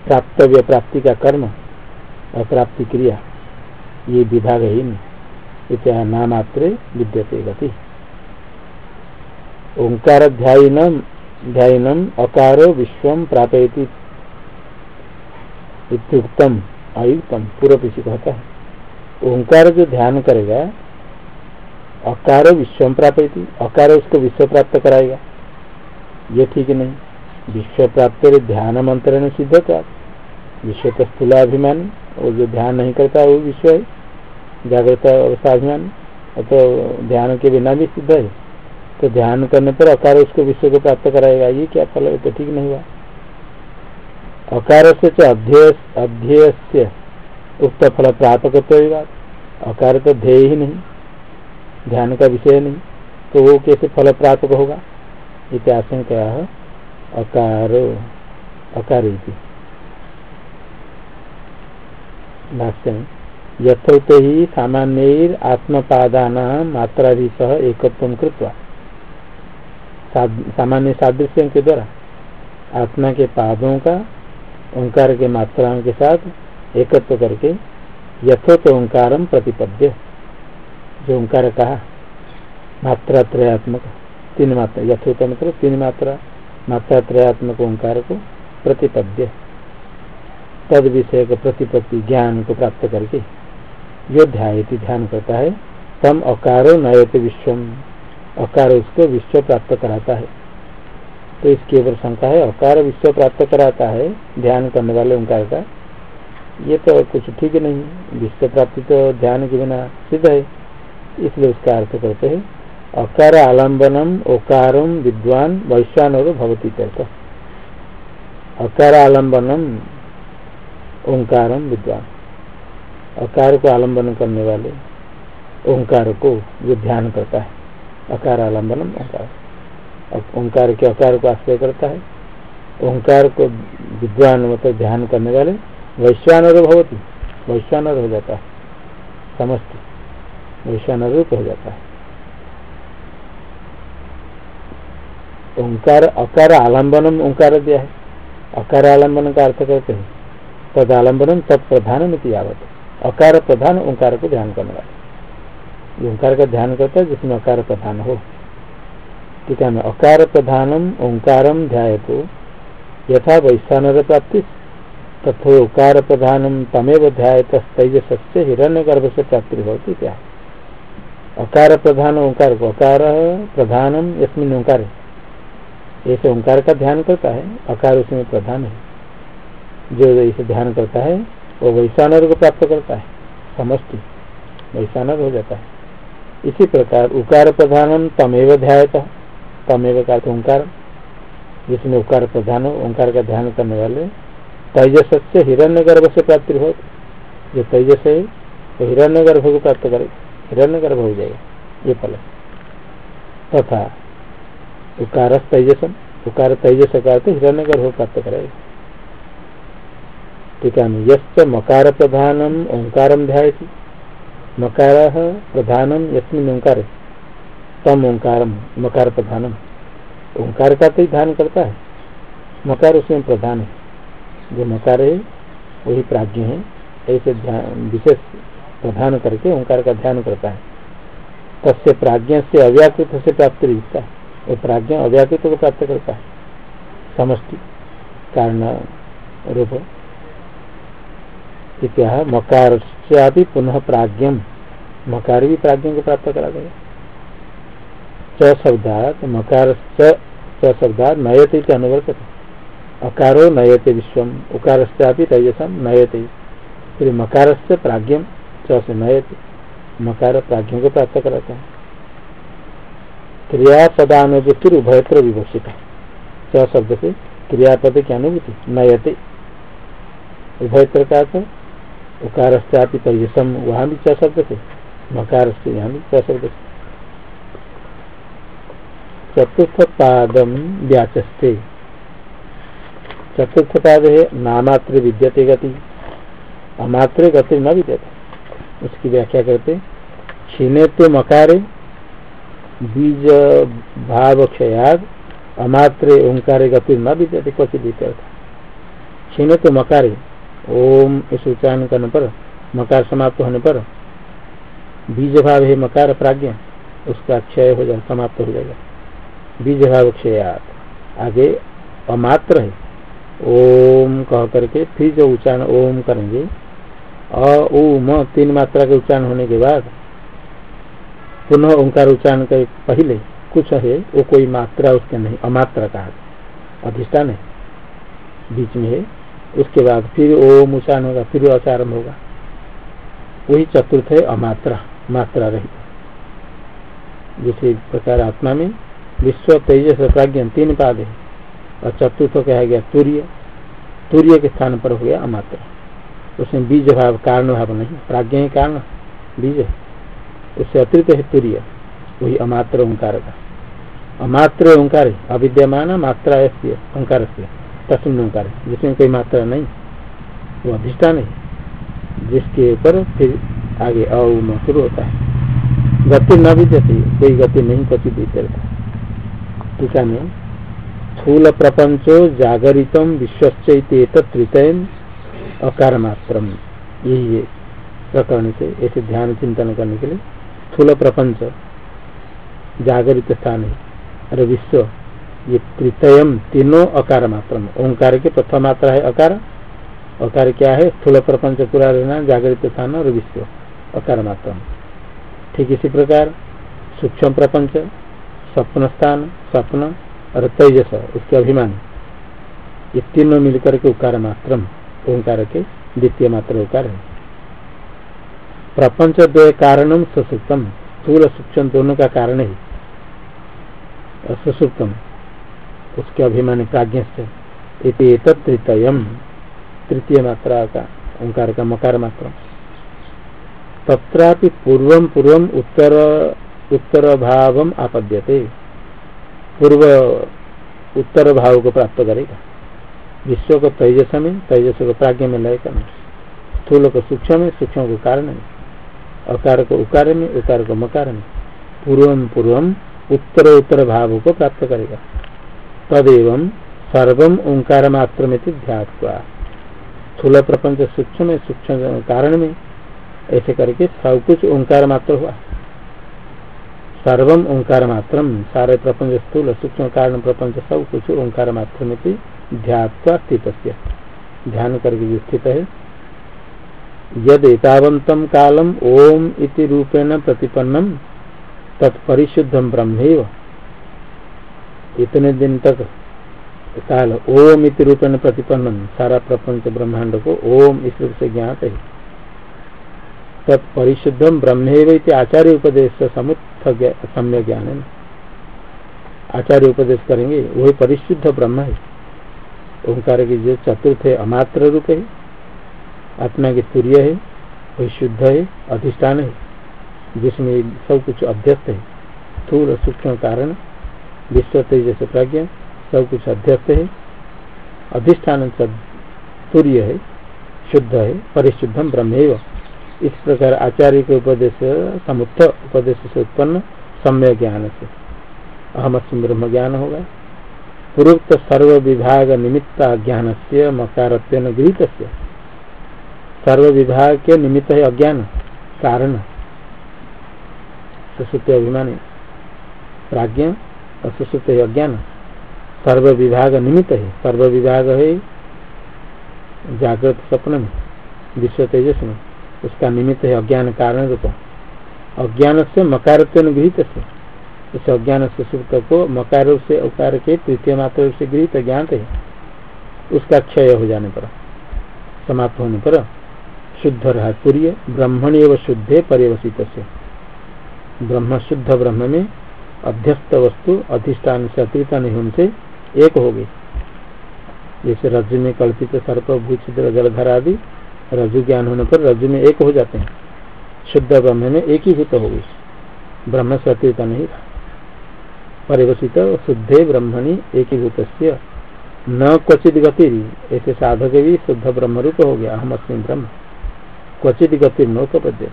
प्राप्तव्य प्राप्ति का कर्म और प्राप्ति क्रिया ये विभाग ही नहीं नामात्र विद्यते गति ओंकार ध्यानम अकारो विश्व प्रापयति अयुक्तम पूर्व पीछे कहता है ओंकार जो ध्यान करेगा, अकार विश्व प्राप्त अकार उसको विश्व प्राप्त कराएगा। ये ठीक नहीं। विश्व प्राप्त ध्यान मंत्र ने सिद्ध कर विश्व तो स्थूलाभिमान वो जो ध्यान नहीं करता, वो विश्व है। जागृत अवस्थाभिमान तो ध्यान के बिना भी सिद्ध है। तो ध्यान करने पर अकार उसको विश्व को प्राप्त कराएगा। ये क्या फल है? तो ठीक नहीं हुआ। अकार से अध्यय अध्यय उक्त फल प्रापक अकार तो ध्येय ही नहीं, ध्यान का विषय नहीं तो वो कैसे फल प्राप्त होगा? इतिहास में क्या है? अकार अकार भाष्य में यथोत ही सामान्य आत्मपादान भी सह एकत्व कृत्वा। सामान्य सादृश्य के द्वारा, आत्मा के पादों का, ओंकार के मात्राओं के साथ एकत्व करके यथोत ओंकार प्रतिपद्य। जो ओंकार कहा मात्रा त्रयात्मक तीन मात्रा यथोत मतलब तीन मात्रा मात्रा त्रयात्मक ओंकार को प्रतिपद्य। तद विषय को प्रतिपत्ति ज्ञान को प्राप्त करके जो ध्यान ध्यान करता है, तम अकारो नयत विश्वम। अकार उसको विश्व प्राप्त कराता है। तो इसके ऊपर शंका है, अकार विश्व प्राप्त कराता है, ध्यान करने वाले ओंकार का ये तो कुछ ठीक नहीं विश्व प्राप्ति तो ध्यान के बिना सिद्ध है, इसलिए उसका अर्थ करते हैं, अकार आलम्बनम, ओकारम, विद्वान वैश्वानर भवती तर्क। अकार आलम्बनम, ओंकारम, विद्वान। अकार को आलंबन करने वाले ओंकार को जो ध्यान करता है, अकार आलम्बनम, ओंकार। ओंकार के अकार को आश्रय करता है, ओंकार को विद्वान मतलब ध्यान करने वाले वैश्वानर भवती वैश्वानर हो जाता है। समस्त वैश्वानर रूप हो जाता है। ओंकार, अकार आलम्बनम ओंकार दिया है। अकार आलंबन का अर्थ करते हैं। तद आलम्बनम तत्प्रधान यावत। अकार प्रधान, ओंकार को ध्यान करने वाले ओंकार का ध्यान करता है जिसमें अकार प्रधान हो। ठीक है अकार प्रधानम, ओंकारम ध्याय तो यथा वैश्वानर प्राप्ति। तथोकार प्रधानम तमेव ध्याय तेजस से हिरण्य गर्भ से प्राप्ति होती क्या अकार प्रधान ओंकार को अकार प्रधानम यस्मिन ओंकार। ऐसे ओंकार का ध्यान करता है, अकार उसमें प्रधान है। जो इसे ध्यान करता है, वो वैशानर को प्राप्त करता है, समष्टि वैशानर हो जाता है। इसी प्रकार उकार प्रधानम तमेव ध्यात तमेव का ओंकार। जिसमें उकार प्रधान, ओंकार का ध्यान करने वाले तेजस से हिरण्य गर्भ से प्राप्ति हो जो तेजस है तो हिरण्य गर्भ को प्राप्त करे। हिरण्य गर्भ हो जाएगा, ये फल तथा उकार तेजसम, उकार तेजस का हिरण्य गर्भ प्राप्त करेगा ठीक है यश्च मकार प्रधानम ओंकार ध्याय मकार प्रधानम यस्मिन ओंकार। तम ओंकार, मकार प्रधानम। ओंकार का तो ध्यान करता है। मकार उसमें प्रधान है। जो मकार है वही प्राज्ञ है। ऐसे विशेष प्रधान करके ओंकार का ध्यान करता है। तस्य प्राज्ञ से अव्याकृत से प्राप्ति है। वो प्राज्ञ अव्याकृत को प्राप्त करता है। समष्टि, कारण, रूप। क्या मकार से पुनः प्राज्ञम। मकार भी प्राज्ञ को प्राप्त करा देगा च शब्दात मकार च शब्दात नयते अनुवर्त अकारो नयते विश्व उकार से तेजसम नयते। फिर मकार से प्राज्ञम से नयते। मकार प्राज्ञ को प्राप्त कराता है। क्रियापदानुभूति उभयत्र विभूषित च शब्द से? क्रियापद की अनुभूति नयते। उभयत्र का उकार परिसम वहाँ भी च शब्द से? मकार से यहाँ भी च शब्द से? चतुर्थ पादम व्याचस्ते। चतुर्थ पाद है नामात्र विद्यते गति। अमात्र गति न विद्यते। उसकी व्याख्या करते क्षीणे तो मकारे, बीज भाव क्षयाद अमात्रे ओंकारे गति न विद्यते, क्वचित क्षीण तो मकारे, ओम इस उच्चारण करने पर, मकार समाप्त होने पर, बीज भाव है मकार प्राज्ञ, उसका क्षय हो जाए, समाप्त हो जाएगा। बीज भाव क्षयात आगे अमात्र है। ओम कह करके फिर जो उच्चारण ओम करेंगे। अ तीन मात्रा के उच्चारण होने के बाद पुनः ओंकार उच्चारण के पहले कुछ है, वो कोई मात्रा उसके नहीं, अमात्रा का अधिष्ठान है। बीच में है। उसके बाद फिर ओम उच्चारण होगा, फिर अचारण होगा। वही चतुर्थ है, अमात्रा, मात्रा रही जिस प्रकार आत्मा में विश्व तेजस प्राज्ञ तीन पाद है। और चतुर्थ कहा गया तूर्य। तूर्य के स्थान पर हो गया अमात्र। उसमें बीज भाव कारण भाव नहीं, प्राज्ञ कारण, बीज। उससे अतिरिक्त है तूर्य, वही अमात्र ओंकार का। अमात्र ओंकार अविद्यमान मात्रा ओंकार से तस्मिन ओंकार जिसमें कोई मात्रा नहीं, वो अधिष्ठान है, जिसके ऊपर फिर आगे अम शुरू होता है। गति न भी देती कोई गति नहीं कति भी रहता टीका में स्थूल प्रपंचो जागरित विश्वचैत तृतयन अकार मात्र यही है प्रकरण से, ऐसे ध्यान चिंतन करने के लिए स्थूल प्रपंच जागरित स्थान है। और विश्व, ये त्रितयम तीनों अकार मात्र ओंकार के प्रथम मात्रा है अकार अकार क्या है? स्थूल प्रपंच पूरा रहना जागृत स्थान और विश्व अकार मात्र ठीक इसी प्रकार, सूक्ष्म प्रपंच स्वप्न स्थान स्वप्न और तेजस उसके अभिमान। ये तीनों मिलकर के उकार मात्र ओंकार के द्वितीय मात्र उकार है। प्रपंच द्वय कारणम सुसुप्तम, स्थूल सूक्ष्म दोनों का कारण है। सुसुप्तम उसके अभिमान प्राज्ञ से तृतयम तृतीय मात्रा का ओंकार का मकार मात्र। तत्रापि पूर्व पूर्व उत्तर उत्तर भाव आपद्यते। पूर्व उत्तर भाव को प्राप्त करेगा। विश्व को तेजस में, तेजस को प्राज्ञ में लय करना। स्थूल को सूक्ष्म में, सूक्ष्म को कारण में। अकार को उकार में, उकार को मकार में। पूर्व पूर्व उत्तर उत्तर भाव को प्राप्त करेगा। तदेव सर्वम ओंकार मात्र में ध्यात्वा। स्थूल प्रपंच सूक्ष्म में, सूक्ष्म कारण में। ऐसे करके सब कुछ ओंकार मात्र हुआ। सर्वम ओंकार मात्र सारे प्रपंच स्थूल सूक्ष्म कारण प्रपंच सब कुछ ओंकार मात्र में ध्यात्वा स्थित ध्यान करके स्थित है यद कालम ओम इति रूपेण प्रतिपन्नम तत्परिशुद्धम ब्रह्म इतने दिन तक काल ओम इति रूपेण प्रतिपन्नम सारा प्रपंच ब्रह्मांड को ओम इस रूप से ज्ञात है तत्परिशुद्धम ब्रह्म आचार्य उपदेश समुत्थ सम्य ज्ञान आचार्य उपदेश करेंगे, वही परिशुद्ध ब्रह्म है। ओंकार की जो चतुर्थ है, अमात्र रूप है। आत्मा की तुर्य है, वही शुद्ध है, अधिष्ठान है। जिसमें सब कुछ अध्यस्त है। स्थूल सूक्ष्म कारण, विश्व तेज से प्रज्ञा, सब कुछ अध्यस्त है। अधिष्ठान तुर्य है, शुद्ध है परिशुद्धम ब्रह्म इस प्रकार आचार्य के उपदेश समुत्थ उपदेश से उत्पन्न सम्य ज्ञान से। अहम ब्रह्म ज्ञान होगा पूर्वोक्त सर्व विभाग निमित्ता ज्ञान से मकारत्व गृहित सर्व विभाग के निमित्त है अज्ञान, कारण। सुश्रुत अभिमानी। प्राज्ञ और सुश्रुत है अज्ञान। सर्व विभाग निमित्त है। सर्व विभाग है जागृत स्वप्न में विश्व तेजस में उसका निमित्त है अज्ञान कारण रूप। अज्ञान से मकारत्व गृहित से इस अज्ञान सुश्रुत को मकार से उकार के तृतीय मात्र से गृहित ज्ञान है। उसका क्षय हो जाने पर, समाप्त होने पर शुद्ध रहा सूर्य ब्रह्मण एवं शुद्धे पर्यवसित से। ब्रह्म शुद्ध ब्रह्म में अध्यस्त वस्तु अधिष्ठान से अतिरिक्त नहीं होने से एक हो गई। जैसे रज्जु में कल्पित सर्प भूचित्र जलधर आदि रज्जु ज्ञान होने पर रज्जु में एक हो जाते हैं। शुद्ध ब्रह्म में एक ही भूत हो गई ब्रह्म से अतिरिक्त नहीं था परिवसित शुद्धे ब्रह्मणी एक ही भूत न क्वचित गति ऐसे साधक भी शुद्ध ब्रह्म रूप हो गया। अहम अस्मी ब्रह्म। क्वचित गति नोपद्य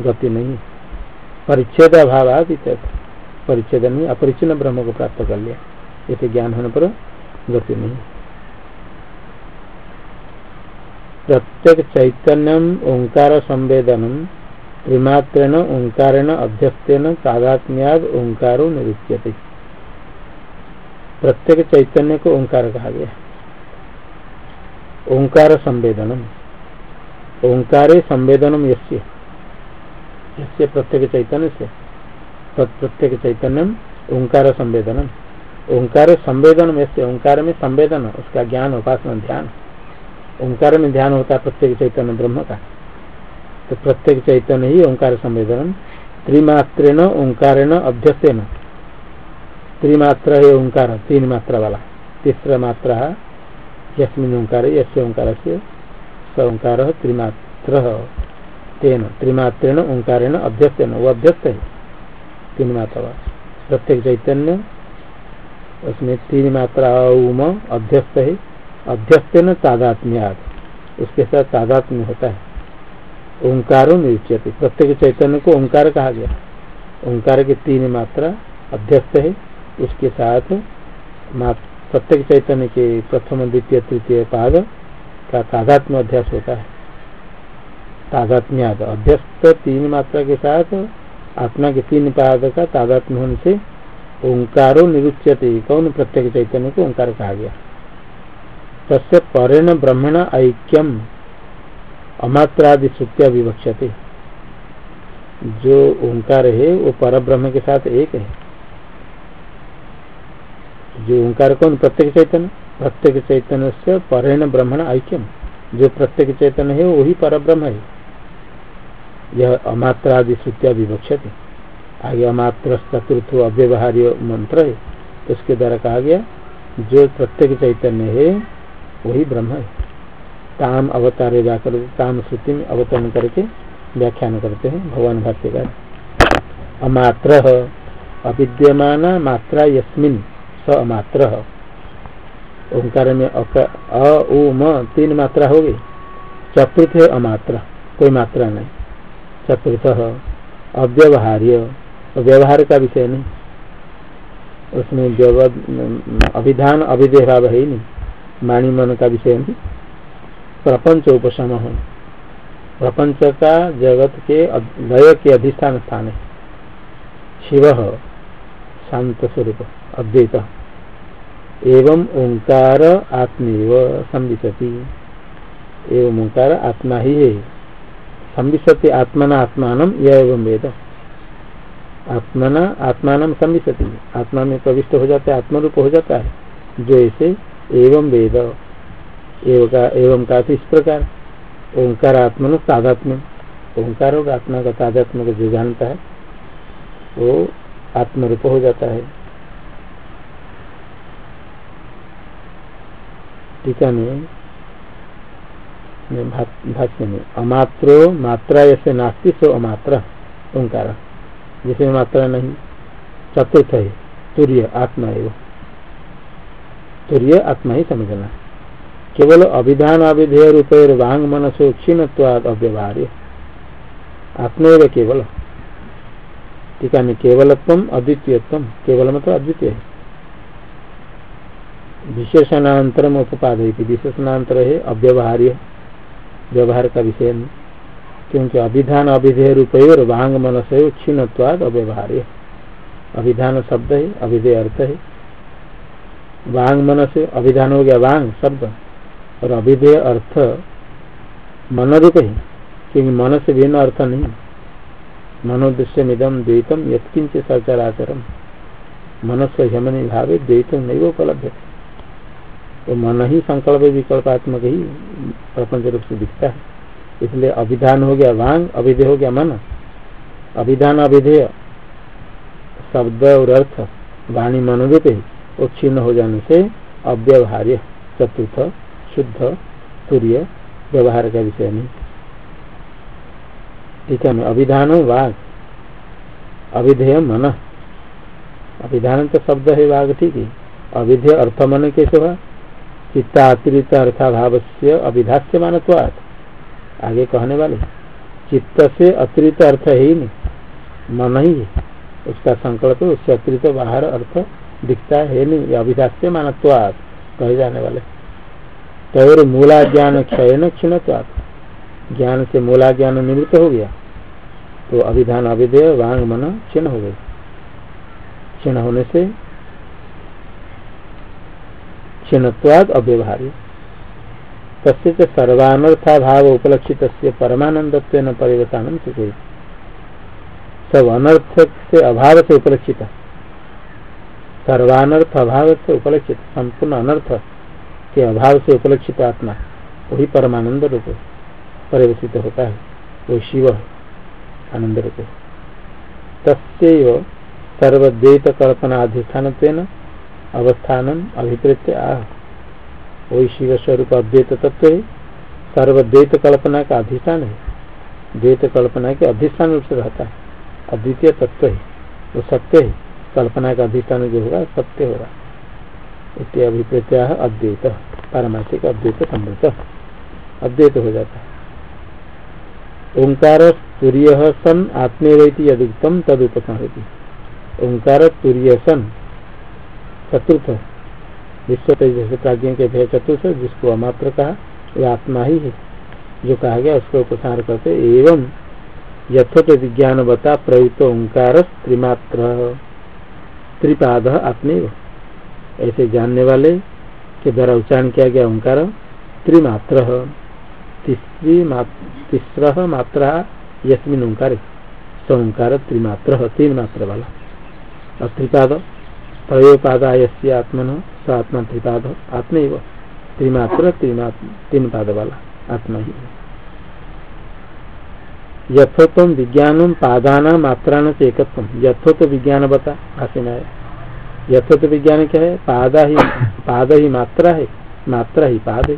गति नहीं। परिच्छेद अभाव परिच्छेद नहीं अपरिचिन्न ब्रह्म को प्राप्त कर लिया। ऐसे ज्ञान होने पर गति नहीं। प्रत्येक चैतन्यम ओंकार संवेदनम त्रिमात्रेण ओंकारेण अध्यस्तेन तादात्म्याद ओंकारो निरुच्यते। प्रत्येक चैतन्य को ओंकार कहा गया? ओंकार संवेदनम ओंकारे संवेदनम यस्य? यस्य प्रत्येक चैतन्य से तत्प्रत्येक चैतन्यम ओंकार संवेदनम ओंकार संवेदन में से ओंकार में संवेदन, उसका ज्ञान, उपासना, ध्यान। ओंकार में ध्यान होता है, प्रत्येक चैतन्य ब्रह्म का। तो प्रत्येक चैतन्य ही ओंकार संवेदन। त्रिमात्रेण ओंकारेण अभ्यस्तेन। त्रिमात्र है ओंकार, तीन मात्रा वाला। तीसरा मात्रा, यस्मिन ओंकार, यस्य ओंकार से स ओंकार त्रिमात्र तेन। त्रिमात्रेण ओंकारेण अभ्यस्तेन, वो अभ्यस्त है। तीन मात्रा वाला। प्रत्येक चैतन्य, उसमें तीन मात्रा उम अध्यस्त है। अध्यस्त न तादात्म्याद। उसके साथ तादात्म्य होता है। ओंकारो निश्चित प्रत्येक चैतन्य को ओंकार कहा गया। ओंकार की तीन मात्रा अध्यस्त है। उसके साथ प्रत्येक चैतन्य के प्रथम, द्वितीय, तृतीय पाद का तादात्म्य अध्यास होता है। तादात्म्याद। अध्यस्त तीन मात्रा के साथ आत्मा के तीन पाद का तादात्म होने से ओंकारो निरुच्यते। कौन प्रत्येक चैतन्य को ओंकार कहा गया? तस्य परेण ब्रह्मण ऐक्यम। अमात्रादि श्रुत्या विवक्षते जो ओंकार है, वो पर ब्रह्म के साथ एक है। जो ओंकार कौन? प्रत्येक चैतन्य प्रत्येक चैतन्य से परेण ब्रह्मण ऐक्यम। जो प्रत्येक चैतन्य है वही पर ब्रह्म है। यह अमात्रादि श्रुत्या विवक्षित आगे अमात्र चतुर्थ अव्यवहार्य मंत्र है। तो उसके द्वारा कहा गया, जो प्रत्येक चैतन्य है वही ब्रह्म है। ताम अवतार जाकर ताम श्रुति में अवतरण करके व्याख्यान करते हैं, भगवान भाष्यकार। अमात्र, अविद्यमान मात्रा यस्मिन, स अमात्र। ओंकार में अ, उ, म, तीन मात्रा हो गई। चतुर्थ है अमात्रा, कोई मात्रा नहीं। चतुर्थ अव्यवहार्य, व्यवहार का विषय नहीं। उसमें अभिधान अभिदेह भाव है ही नहीं। माणी मन का विषय प्रपंच उपशम हो प्रपंच का जगत के लय के अधिष्ठान स्थान है शिव शांत स्वरूप अद्वैत एवं ओंकार आत्मेव संविशति एवं ओंकार आत्मा ही है संविशति आत्मना आत्मान यह एवं वेद आत्मना आत्मान संविशति आत्मा में प्रविष्ट हो जाता है आत्मरूप हो जाता है जो ऐसे एवं वेद, एवं का एवं का इस प्रकार। ओंकार आत्मन तादात्म्य ओंकार और आत्मा का तादात्म्य को जो जानता है, वो आत्मरूप हो जाता है। टीका में भाष्य में अमात्रो मात्रा ऐसे नास्ती, सो अमात्र, ओंकार। जिसमें मात्रा नहीं चतुर्थ है, तुर्य आत्मा एवं तुर्य आत्मा ही समझना केवल अभिधान अविधेय रुपये वांग मनसो क्षीणत्वाद अव्यवहार्य। आत्मेव केवल। टीका में केवलत्व अद्वितीयत्व केवल मतलब अद्वितीय। है विशेषणांतरम उपादय विशेषणांतर है अव्यवहार्य। व्यवहार का विषय क्योंकि अभिधान अभिधेय रुपये वांग मन से क्षीणत्वाद अव्यवहार्य। अभिधान शब्द है अभिधेय अर्थ है वांग मन से अभिधान हो गया वांग, शब्द। और अभिधेय अर्थ मन रूप है, क्योंकि मन से भिन्न अर्थ नहीं। मनोदृश्य मिदम द्वैतम, यत्किंच मन से हमनी भावे द्वैतम नहीं उपलब्ध है तो मन ही संकल्प विकल्पात्मक ही प्रपंच रूप से दिखता है। इसलिए अभिधान हो गया वांग, अभिधेय हो गया मन। अभिधान, अभिधेय शब्द और अर्थ वाणी मनोरूप है। वो क्षीण हो जाने से अव्यवहार्य, चतुर्थ, शुद्ध, तुर्य, व्यवहार का विषय नहीं। ठीक है अभिधान वाघ अभिधेय मन। अभिधान तो शब्द है वाघ ठीक है। अभिधेय अर्थ मन कैसे हुआ? चित्तातिरिक्त अर्थाभाव से अभिधास्य मानत्वात। आगे कहने वाले चित्त से अतिरिक्त अर्थ है ही नहीं। मन है उसका संकल्प उससे अतिरिक्त बाहर अर्थ दिखता है नहीं अभिधास्य मानत्वात, कहे जाने वाले। तैर मूला ज्ञान क्षय न क्षीणत्वात। ज्ञान से मूला ज्ञान निवृत्त हो गया। तो अभिधान अभिधेय वांग मन क्षीण हो गए क्षीण होने से क्षीणत्वाद अव्यवहार्य। तस्य सर्वानर्था भाव उपलक्षित परमानंदत्व परिवर्तन सब अनर्थ से अभाव से उपलक्षित। सर्वानर्थ अभाव से उपलक्षित, संपूर्ण अनर्थ के अभाव से उपलक्षित आत्मा, वही परमानंद रूप परिवर्तित होता है, वो शिव आनंद रूप। तस्व सर्वद्वैत कल्पना अधिष्ठान अवस्थान अभिप्रेत आह। वही शिव स्वरूप अद्वैत तत्व है सर्वद्वैत कल्पना का अधिष्ठान है। द्वैत कल्पना के अधिष्ठान रूप से रहता है। अद्वितीय तत्व है, वो सत्य है। कल्पना का अधिष्ठान जो होगा, सत्य होगा। इसलिए अभिप्रेत्या अद्वैत, पारमार्थिक अद्वैत समृत अद्वैत हो जाता है। ओंकार तुरीय सन आत्मेवती यदुक्तम तदुपसंहति। ओंकार तुरीय सन चतुर्थ, विश्व तेजस प्राज्ञ के भय चतुर्थ, जिसको अमात्र कहा वह आत्मा ही है। जो कहा गया, उसको उपसार करते, एवं यथोत विज्ञान बता प्रयुक्त ओंकार त्रिमात्र। त्रिपाद आत्मेव ऐसे जानने वाले के द्वारा उच्चारण किया गया ओंकार त्रिमात्र। तीसरा मात्रा यस्मिन ओंकार। सोंकार त्रिमात्र, तीन मात्र वाला। और त्रिपाद त्रयोपादाय आत्मन, स आत्मा त्रिपाद आत्म त्रिमात्र तीन पाद वाला, आत्मा ही। यथोत्तम विज्ञान पादाना मात्राण से एकत्व। यथोत्त विज्ञान बता भाषण में विज्ञान क्या है? पादा ही, पाद ही मात्रा है। मात्रा ही पाद है।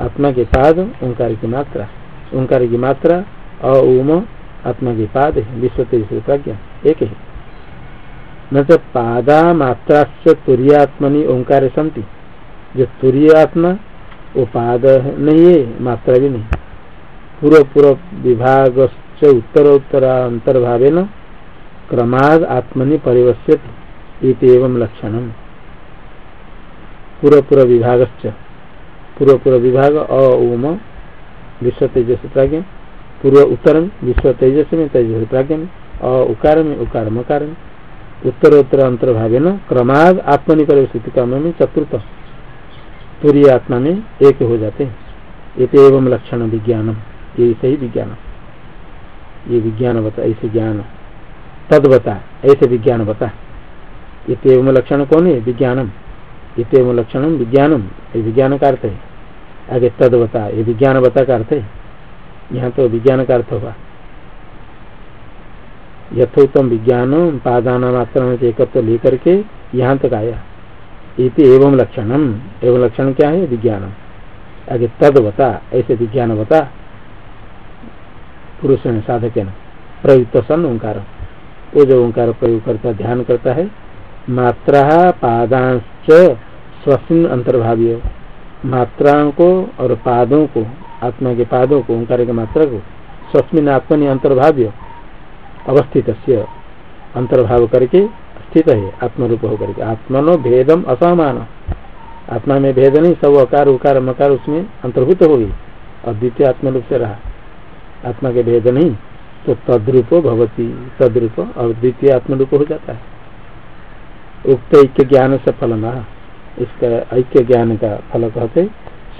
आत्मा के पाद, ओंकार की मात्रा। ओंकार की मात्रा अम आत्मा के पाद है। विश्व तेज प्रज्ञा एक है। न तो पादा मात्रा से तुरीयात्मनि ओंकार संति। जो तुरीय आत्मा, वो पाद नहीं है, मात्रा भी नहीं पूर्व पूर्व विभाग उत्तर उत्तर अंतर्भाव क्रमाद आत्मनि परिवश्यत लक्षण पूर्व पूर्व विभाग पूर्व पूर्व विभाग अम विश्व तेजस प्राज्ञ पूर्व उत्तर विश्व तेजस में तेजस प्राज्ञ अ उकार में उकार मकार उत्तर उत्तर अंतर्भाव क्रमाद आत्मनिकर स्थिति क्रम में चतुर्थ। पूरी आत्मा में एक हो जाते। लक्षण विज्ञानम। ये सही विज्ञान। ये विज्ञान बता ऐसे ज्ञान। तद बता ऐसे विज्ञान बता इतम लक्षण कौन है? विज्ञानम। इतम लक्षण विज्ञानम। ये विज्ञान का अर्थ है। आगे तद बता ये विज्ञान बता का अर्थ है। यहाँ तो विज्ञान का अर्थ होगा। यथोत्तम विज्ञान पादान मात्रा में एकत्व लेकर के यहाँ तक आया। इति एवं लक्षणम। एवं लक्षण क्या है? विज्ञान आगे तद बता ऐसे विज्ञान बता पुरुष ने साधक न प्रयुक्त सन ओंकार। वो जो ओंकार प्रयोग करता, ध्यान करता है, मात्रा पादांश स्वस्न अंतर्भावी मात्राओं को और पादों को, आत्मा के पादों को, ओंकार के मात्रा को, स्वस्मिन आत्मनि अंतर्भाव्य अवस्थित अंतर्भाव करके स्थित है, आत्मरूप होकर के। आत्मनो भेदम असमान आत्मा में भेद नहीं, सब अकार, उकार, मकार उसमें अंतर्भूत हो गई। और द्वितीय आत्म रूप से रहा। आत्मा के भेद नहीं तो तद्रूप भवती, तद्रूप और द्वितीय आत्म रूप हो जाता है। उक्त ऐक्य ज्ञान से फल इसका ऐक्य ज्ञान का फल कहते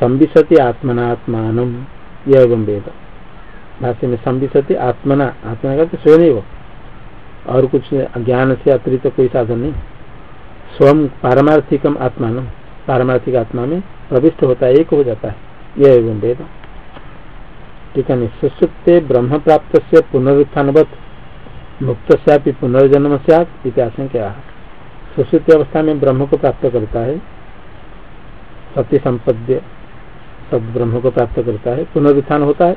संविशति आत्मनात्मान एवं वेद। भाष्य में संविशति आत्मना, आत्मा का तो स्वयं और कुछ ज्ञान से अतिरिक्त कोई साधन नहीं। स्वयं पारमार्थिकम आत्मान पारमार्थिक आत्मा में प्रविष्ट होता है, एक हो जाता है, यह एवं वेद। ठीक है सुसुप्ते ब्रह्म प्राप्त से पुनरुत्थानवत मुक्त पुनर्जन्म क्या अवस्था में ब्रह्म को प्राप्त करता है सत्य संपद्य सब ब्रह्म को प्राप्त करता है, पुनरुत्थान होता है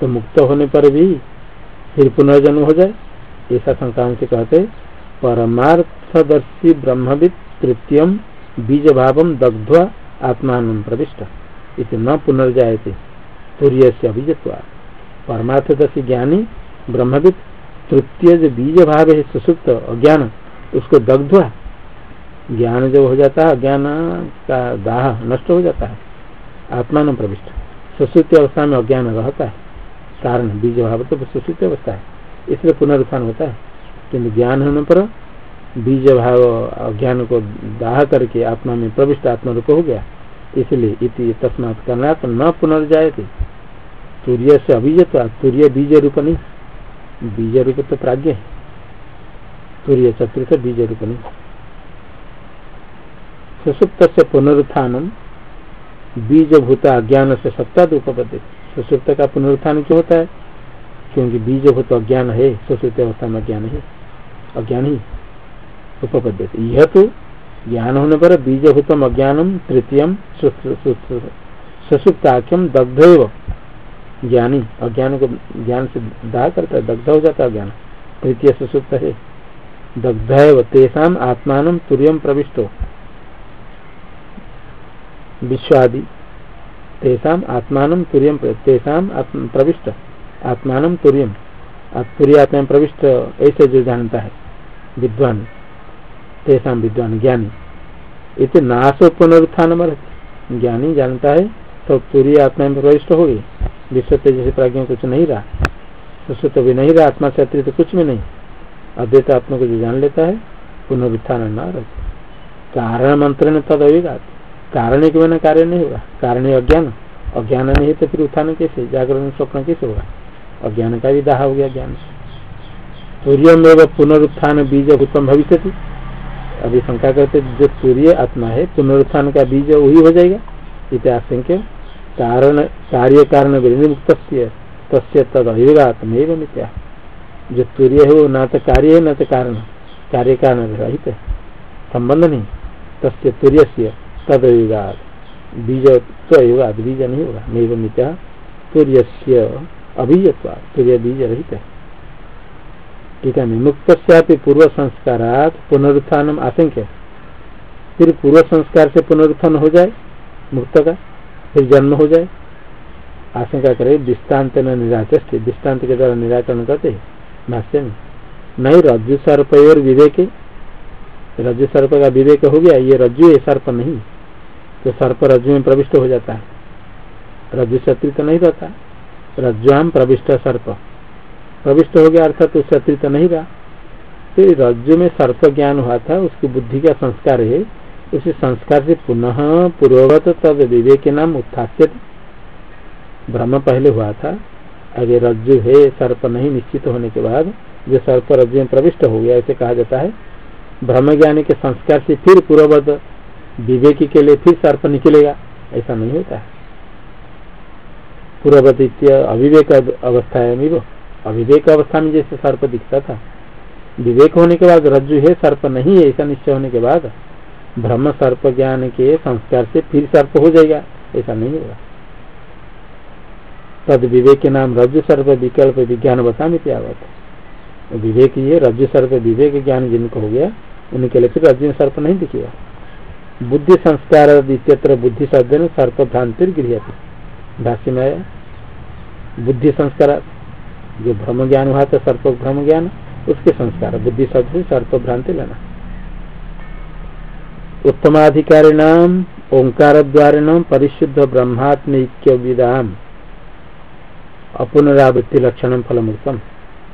तो मुक्त होने पर भी फिर पुनर्जन्म हो जाए, ऐसा संक्रांत से कहते परमार्थदर्शी ब्रह्मविद तृतीय बीज भाव दग्ध्वा आत्मान प्रविष्ट। इसे न पुनर्जाते तूर्य से अभिजत्वा। परमार्थदर्शी ज्ञानी ब्रह्मविद तृतीय जो बीज भाव है सुसुप्त अज्ञान, उसको दग्ध्वा। ज्ञान जब हो जाता है अज्ञान का दाह नष्ट हो जाता है। आत्मान प्रविष्ट। सुश्रुति अवस्था में अज्ञान रहता है। कारण बीज भाव तो सुश्रुति अवस्था है। इसलिए पुनरुत्थान होता है। किंतु ज्ञान होने पर बीज भाव अज्ञान को दाह करके आत्मा में प्रविष्ट आत्मा रूप हो गया। इसलिए इति तस्मात करना न पुनर्जाए थे तूर्य से अभिजत, तूर्य बीज रूप नहीं। बीज रूप तो प्राज्ञ है। तूर्य चतुर्थ बीज रूप नहीं। सुसुप्त से पुनरुत्थान बीजभूत अज्ञान से सत्ता उपपद्य। सुसुप्त का पुनरुत्थान क्यों होता है? क्योंकि बीजभूत अज्ञान है सुश्रुत अवस्था में अज्ञान है। अज्ञान ही उपपद्य यह तो ज्ञान होने पर बीजभूतम अज्ञानम तृतीय सुसुप्ताख्यम दग्ध ज्ञानी, अज्ञान को ज्ञान से दाह करता है, दग्ध हो जाता है ज्ञान। तृतीय सुसुप्त है। दग्ध है तेषा आत्मान तुर्य प्रविष्टो। विश्वादि। तेषा आत्मान तुर्य तेषा प्रविष्ट। आत्मान तुर्यम तुरी आत्मा प्रविष्ट, ऐसे जो जानता है। विद्वान। तेषा विद्वान, ज्ञानी। इतने नाश पुनरुत्थान ज्ञानी जानता है तो तुरी आत्मा में प्रविष्ट हो गई विश्व तेज से प्राज्ञ कुछ नहीं रहा। सुश्रुत भी नहीं रहा, आत्मा से अतिरिक्त कुछ भी नहीं। अद्वैत आत्मा को जो जान लेता है, पुनरुत्थान न रहता कारण मंत्र ने तद अभिघात कारण के बिना कार्य नहीं होगा कारण अज्ञान। अज्ञान नहीं है तो फिर उत्थान कैसे? जागरण स्वप्न कैसे होगा अज्ञान का भी दाह हो गया ज्ञान सूर्य में पुनरुत्थान बीज उत्तम भविष्य अभी शंका करते जो सूर्य आत्मा है, पुनरुत्थान का बीज वही हो जाएगा? इतिहास कारण कार्य कारण विनिमुक्त तस्य तद अभिगात्म मित्या जो सूर्य है वो न तो कार्य है, न तो कारण कार्य कारण रहित है। संबंध नहीं। तस्य सूर्य से तद बीज तो बीज नहीं होगा। नहीं मित्या सूर्य से अभिजत्वा सूर्य बीज रहित है। ठीक है मुक्त पूर्व संस्कारात पुनरुत्थान आशंक्य फिर पूर्व संस्कार से पुनरुत्थान हो जाए, मुक्त का। फिर जन्म हो जाए। आशंका करे दृष्टांत न निराचस्ट दृष्टांत के द्वारा निराकरण करते भाष्य में, नहीं, रज्जु सर्प और विवेक रज्जु सर्प का विवेक हो गया, ये रज्जु है सर्प नहीं। तो सर्प रज्जु में प्रविष्ट हो जाता है। रज्जु शत्रु तो नहीं रहता। रज्जुआम प्रविष्ट सर्प। प्रविष्ट हो गया अर्थात उससे तो नहीं रहा। फिर रज्जु में सर्प ज्ञान हुआ था, उसकी बुद्धि का संस्कार है। उसी संस्कार से पुनः पूर्ववत तद विवेक नाम उत्थास्य भ्रम पहले हुआ था। आगे रज्जु है, सर्प नहीं, निश्चित होने के बाद जो सर्प रज्जु में प्रविष्ट हो गया ऐसे कहा जाता है ब्रह्म ज्ञानी के संस्कार से फिर पूर्ववत विवेकी के लिए फिर सर्प निकलेगा। ऐसा नहीं होता है। पूर्ववत अविवेक अवस्था है अविवेक अवस्था में जैसे सर्प दिखता था, विवेक होने के बाद रज्जु है, सर्प नहीं है, ऐसा निश्चय होने के बाद ब्रह्म सर्प ज्ञान के संस्कार से फिर सर्प हो जाएगा। ऐसा नहीं होगा। तद विवेक के नाम रज्जु सर्प विकल्प विज्ञान बता में आवत विवेक ये रज्जु सर्प विवेक ज्ञान जिनको हो गया, उनके लिए फिर रज्जु सर्प नहीं दिखेगा। बुद्धि संस्कार द्वितीय बुद्धि शब्द सर्प भ्रांति गृह भाष्य में आया, बुद्धि संस्कार, जो भ्रम ज्ञान हुआ था, सर्प भ्रम ज्ञान, उसके संस्कार, बुद्धि शब्द से सर्प भ्रांति लेना। उत्तमाधिकारी नाम ओंकार द्वारिणाम परिशुद्ध ब्रह्मात्मिक्य विदाम अपुनरावृत्ति लक्षण फल मुक्तम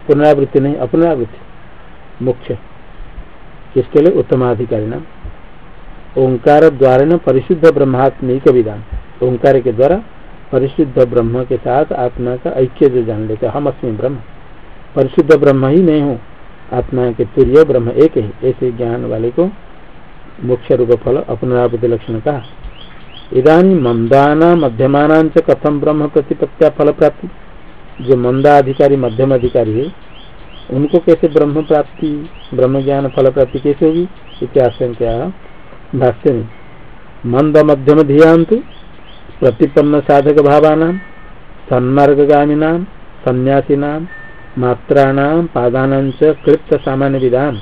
पुनरावृत्ति नहीं, अपुनरावृत्ति। मुख्य। किसके लिए? उत्तमाधिकारी नाम ओंकार द्वारा परिशुद्ध ब्रह्मात्मिक विधान ओंकार के द्वारा परिशुद्ध ब्रह्म के साथ आत्मा का ऐक्य जो जान लेते हम अस्मी ब्रह्म। परिशुद्ध ब्रह्म ही नहीं हूँ। आत्मा के तुर्य ब्रह्म एक ही, ऐसे ज्ञान वाले को मुख्य रूप फल अपनापति लक्षण कहा इधानी मंदाना मध्यमान कथम ब्रह्म प्रतिपत्तिया फल प्राप्ति। जो मंदा अधिकारी, मध्यम अधिकारी है, उनको कैसे ब्रह्म प्राप्ति ब्रह्म ज्ञान फल प्राप्ति कैसे होगी? इतिहास भाष्य में। मंद मध्यम धियांत प्रतिपन्न साधक भावाना सन्मार्गामीना सन्यासीना मात्राणाम पादान कृत सामान्य विधान।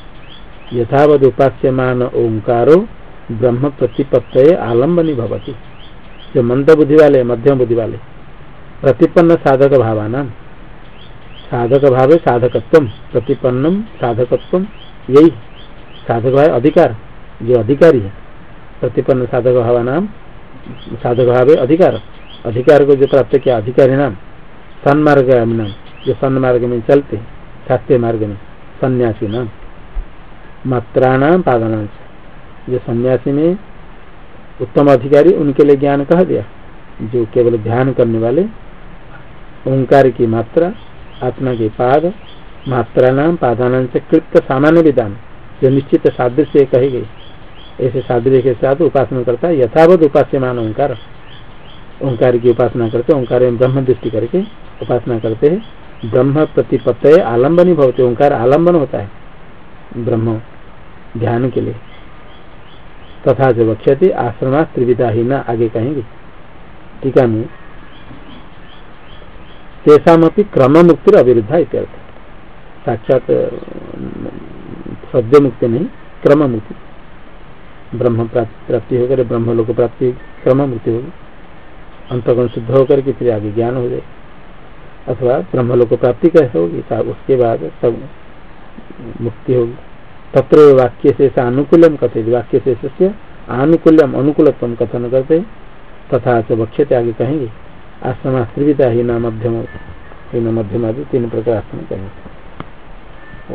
यथावद उपास्यमान ओंकारो ब्रह्म प्रतिपत्त आलम्बनी भवती। जो मंद बुद्धि वाले मध्यम बुद्धि वाले प्रतिपन्न साधक भावाना। साधक भाव साधकत्व प्रतिपन्नम साधकत्व, यही साधक भाव अधिकार, जो अधिकारी है। प्रतिपन्न साधक भावानाम साधक भाव अधिकार। अधिकार को जो प्राप्त किया अधिकारी नाम सन्मार्ग नाम जो सन्मार्ग में चलते, शास्त्रीय मार्ग में सन्यासी नाम मात्राणाम पादनांश जो सन्यासी में उत्तम अधिकारी, उनके लिए ज्ञान कह दिया जो केवल ध्यान करने वाले, ओंकार की मात्रा, आत्मा के पाद मात्रा नाम पादान से कृत सामान्य विधान, जो निश्चित सादृश्य कही गई। ऐसे साधु के साथ उपासना करता है यथावत उपास्यमान ओंकार। ओंकार की उपासना करते, ओंकार में ब्रह्म दृष्टि करके उपासना करते हैं। ब्रह्म प्रतिपत्त आलंबन ही भवते, ओंकार आलंबन होता है। ब्रह्म ध्यान के लिए। तथा जो वक्ष्यति, आश्रमा, त्रिविधा ही न आगे कहेंगे। टीका में तेषापि क्रम मुक्ति अविरुद्धा इत्यर्थ। साक्षात सद्य मुक्ति नहीं क्रम मुक्ति ब्रह्म प्राप्ति होकर ब्रह्म लोक प्राप्ति क्रम मुक्ति होगी। अंतगुण शुद्ध होकर के फिर आगे ज्ञान हो जाए। अथवा ब्रह्म लोक प्राप्ति कैसे होगी उसके बाद सब मुक्ति होगी। तत्र वाक्य से अनुकूलम कथे वाक्य से आनुकूल्यम अनुकूलत्व कथन करते, तथा से वक्ष्यते आगे कहेंगे, आश्रमा त्रिविधा ही नाम मध्यम तीन मध्यम आदि तीन प्रकार आश्रम करें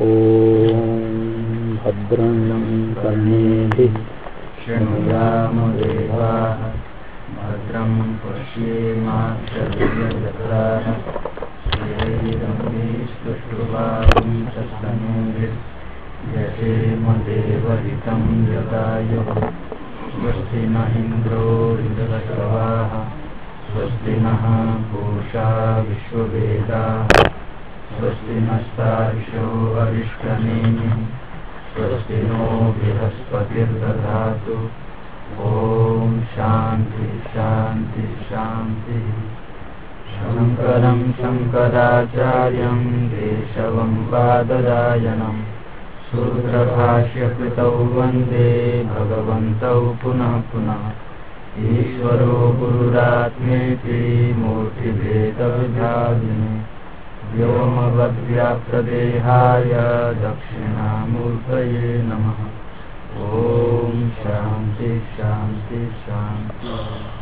ओम भद्रं कर्णे शृणुयाम भद्रं पश्येमाक्षराः यशेम देवहितं जगायुः स्वस्ति न इन्द्रो हृदयश्रवाः स्वस्ति नः पूषा विश्ववेदाः स्वस्ति नस्तार्षो अरिष्टनेमिः स्वस्ति नो बृहस्पतिर्दधातु। ॐ शान्ति शान्ति शान्तिः। शङ्करं शङ्कराचार्यं केशवं पादरायणम् सूत्रभाष्यकृतौ वंदे भगवन्तौ पुनः पुनः। ईश्वरो गुरुरात्मेति मूर्तिभेदविभागिने व्योमवद्व्याप्तदेहाय दक्षिणामूर्तये नमः। ॐ शान्ति शान्ति शान्ति।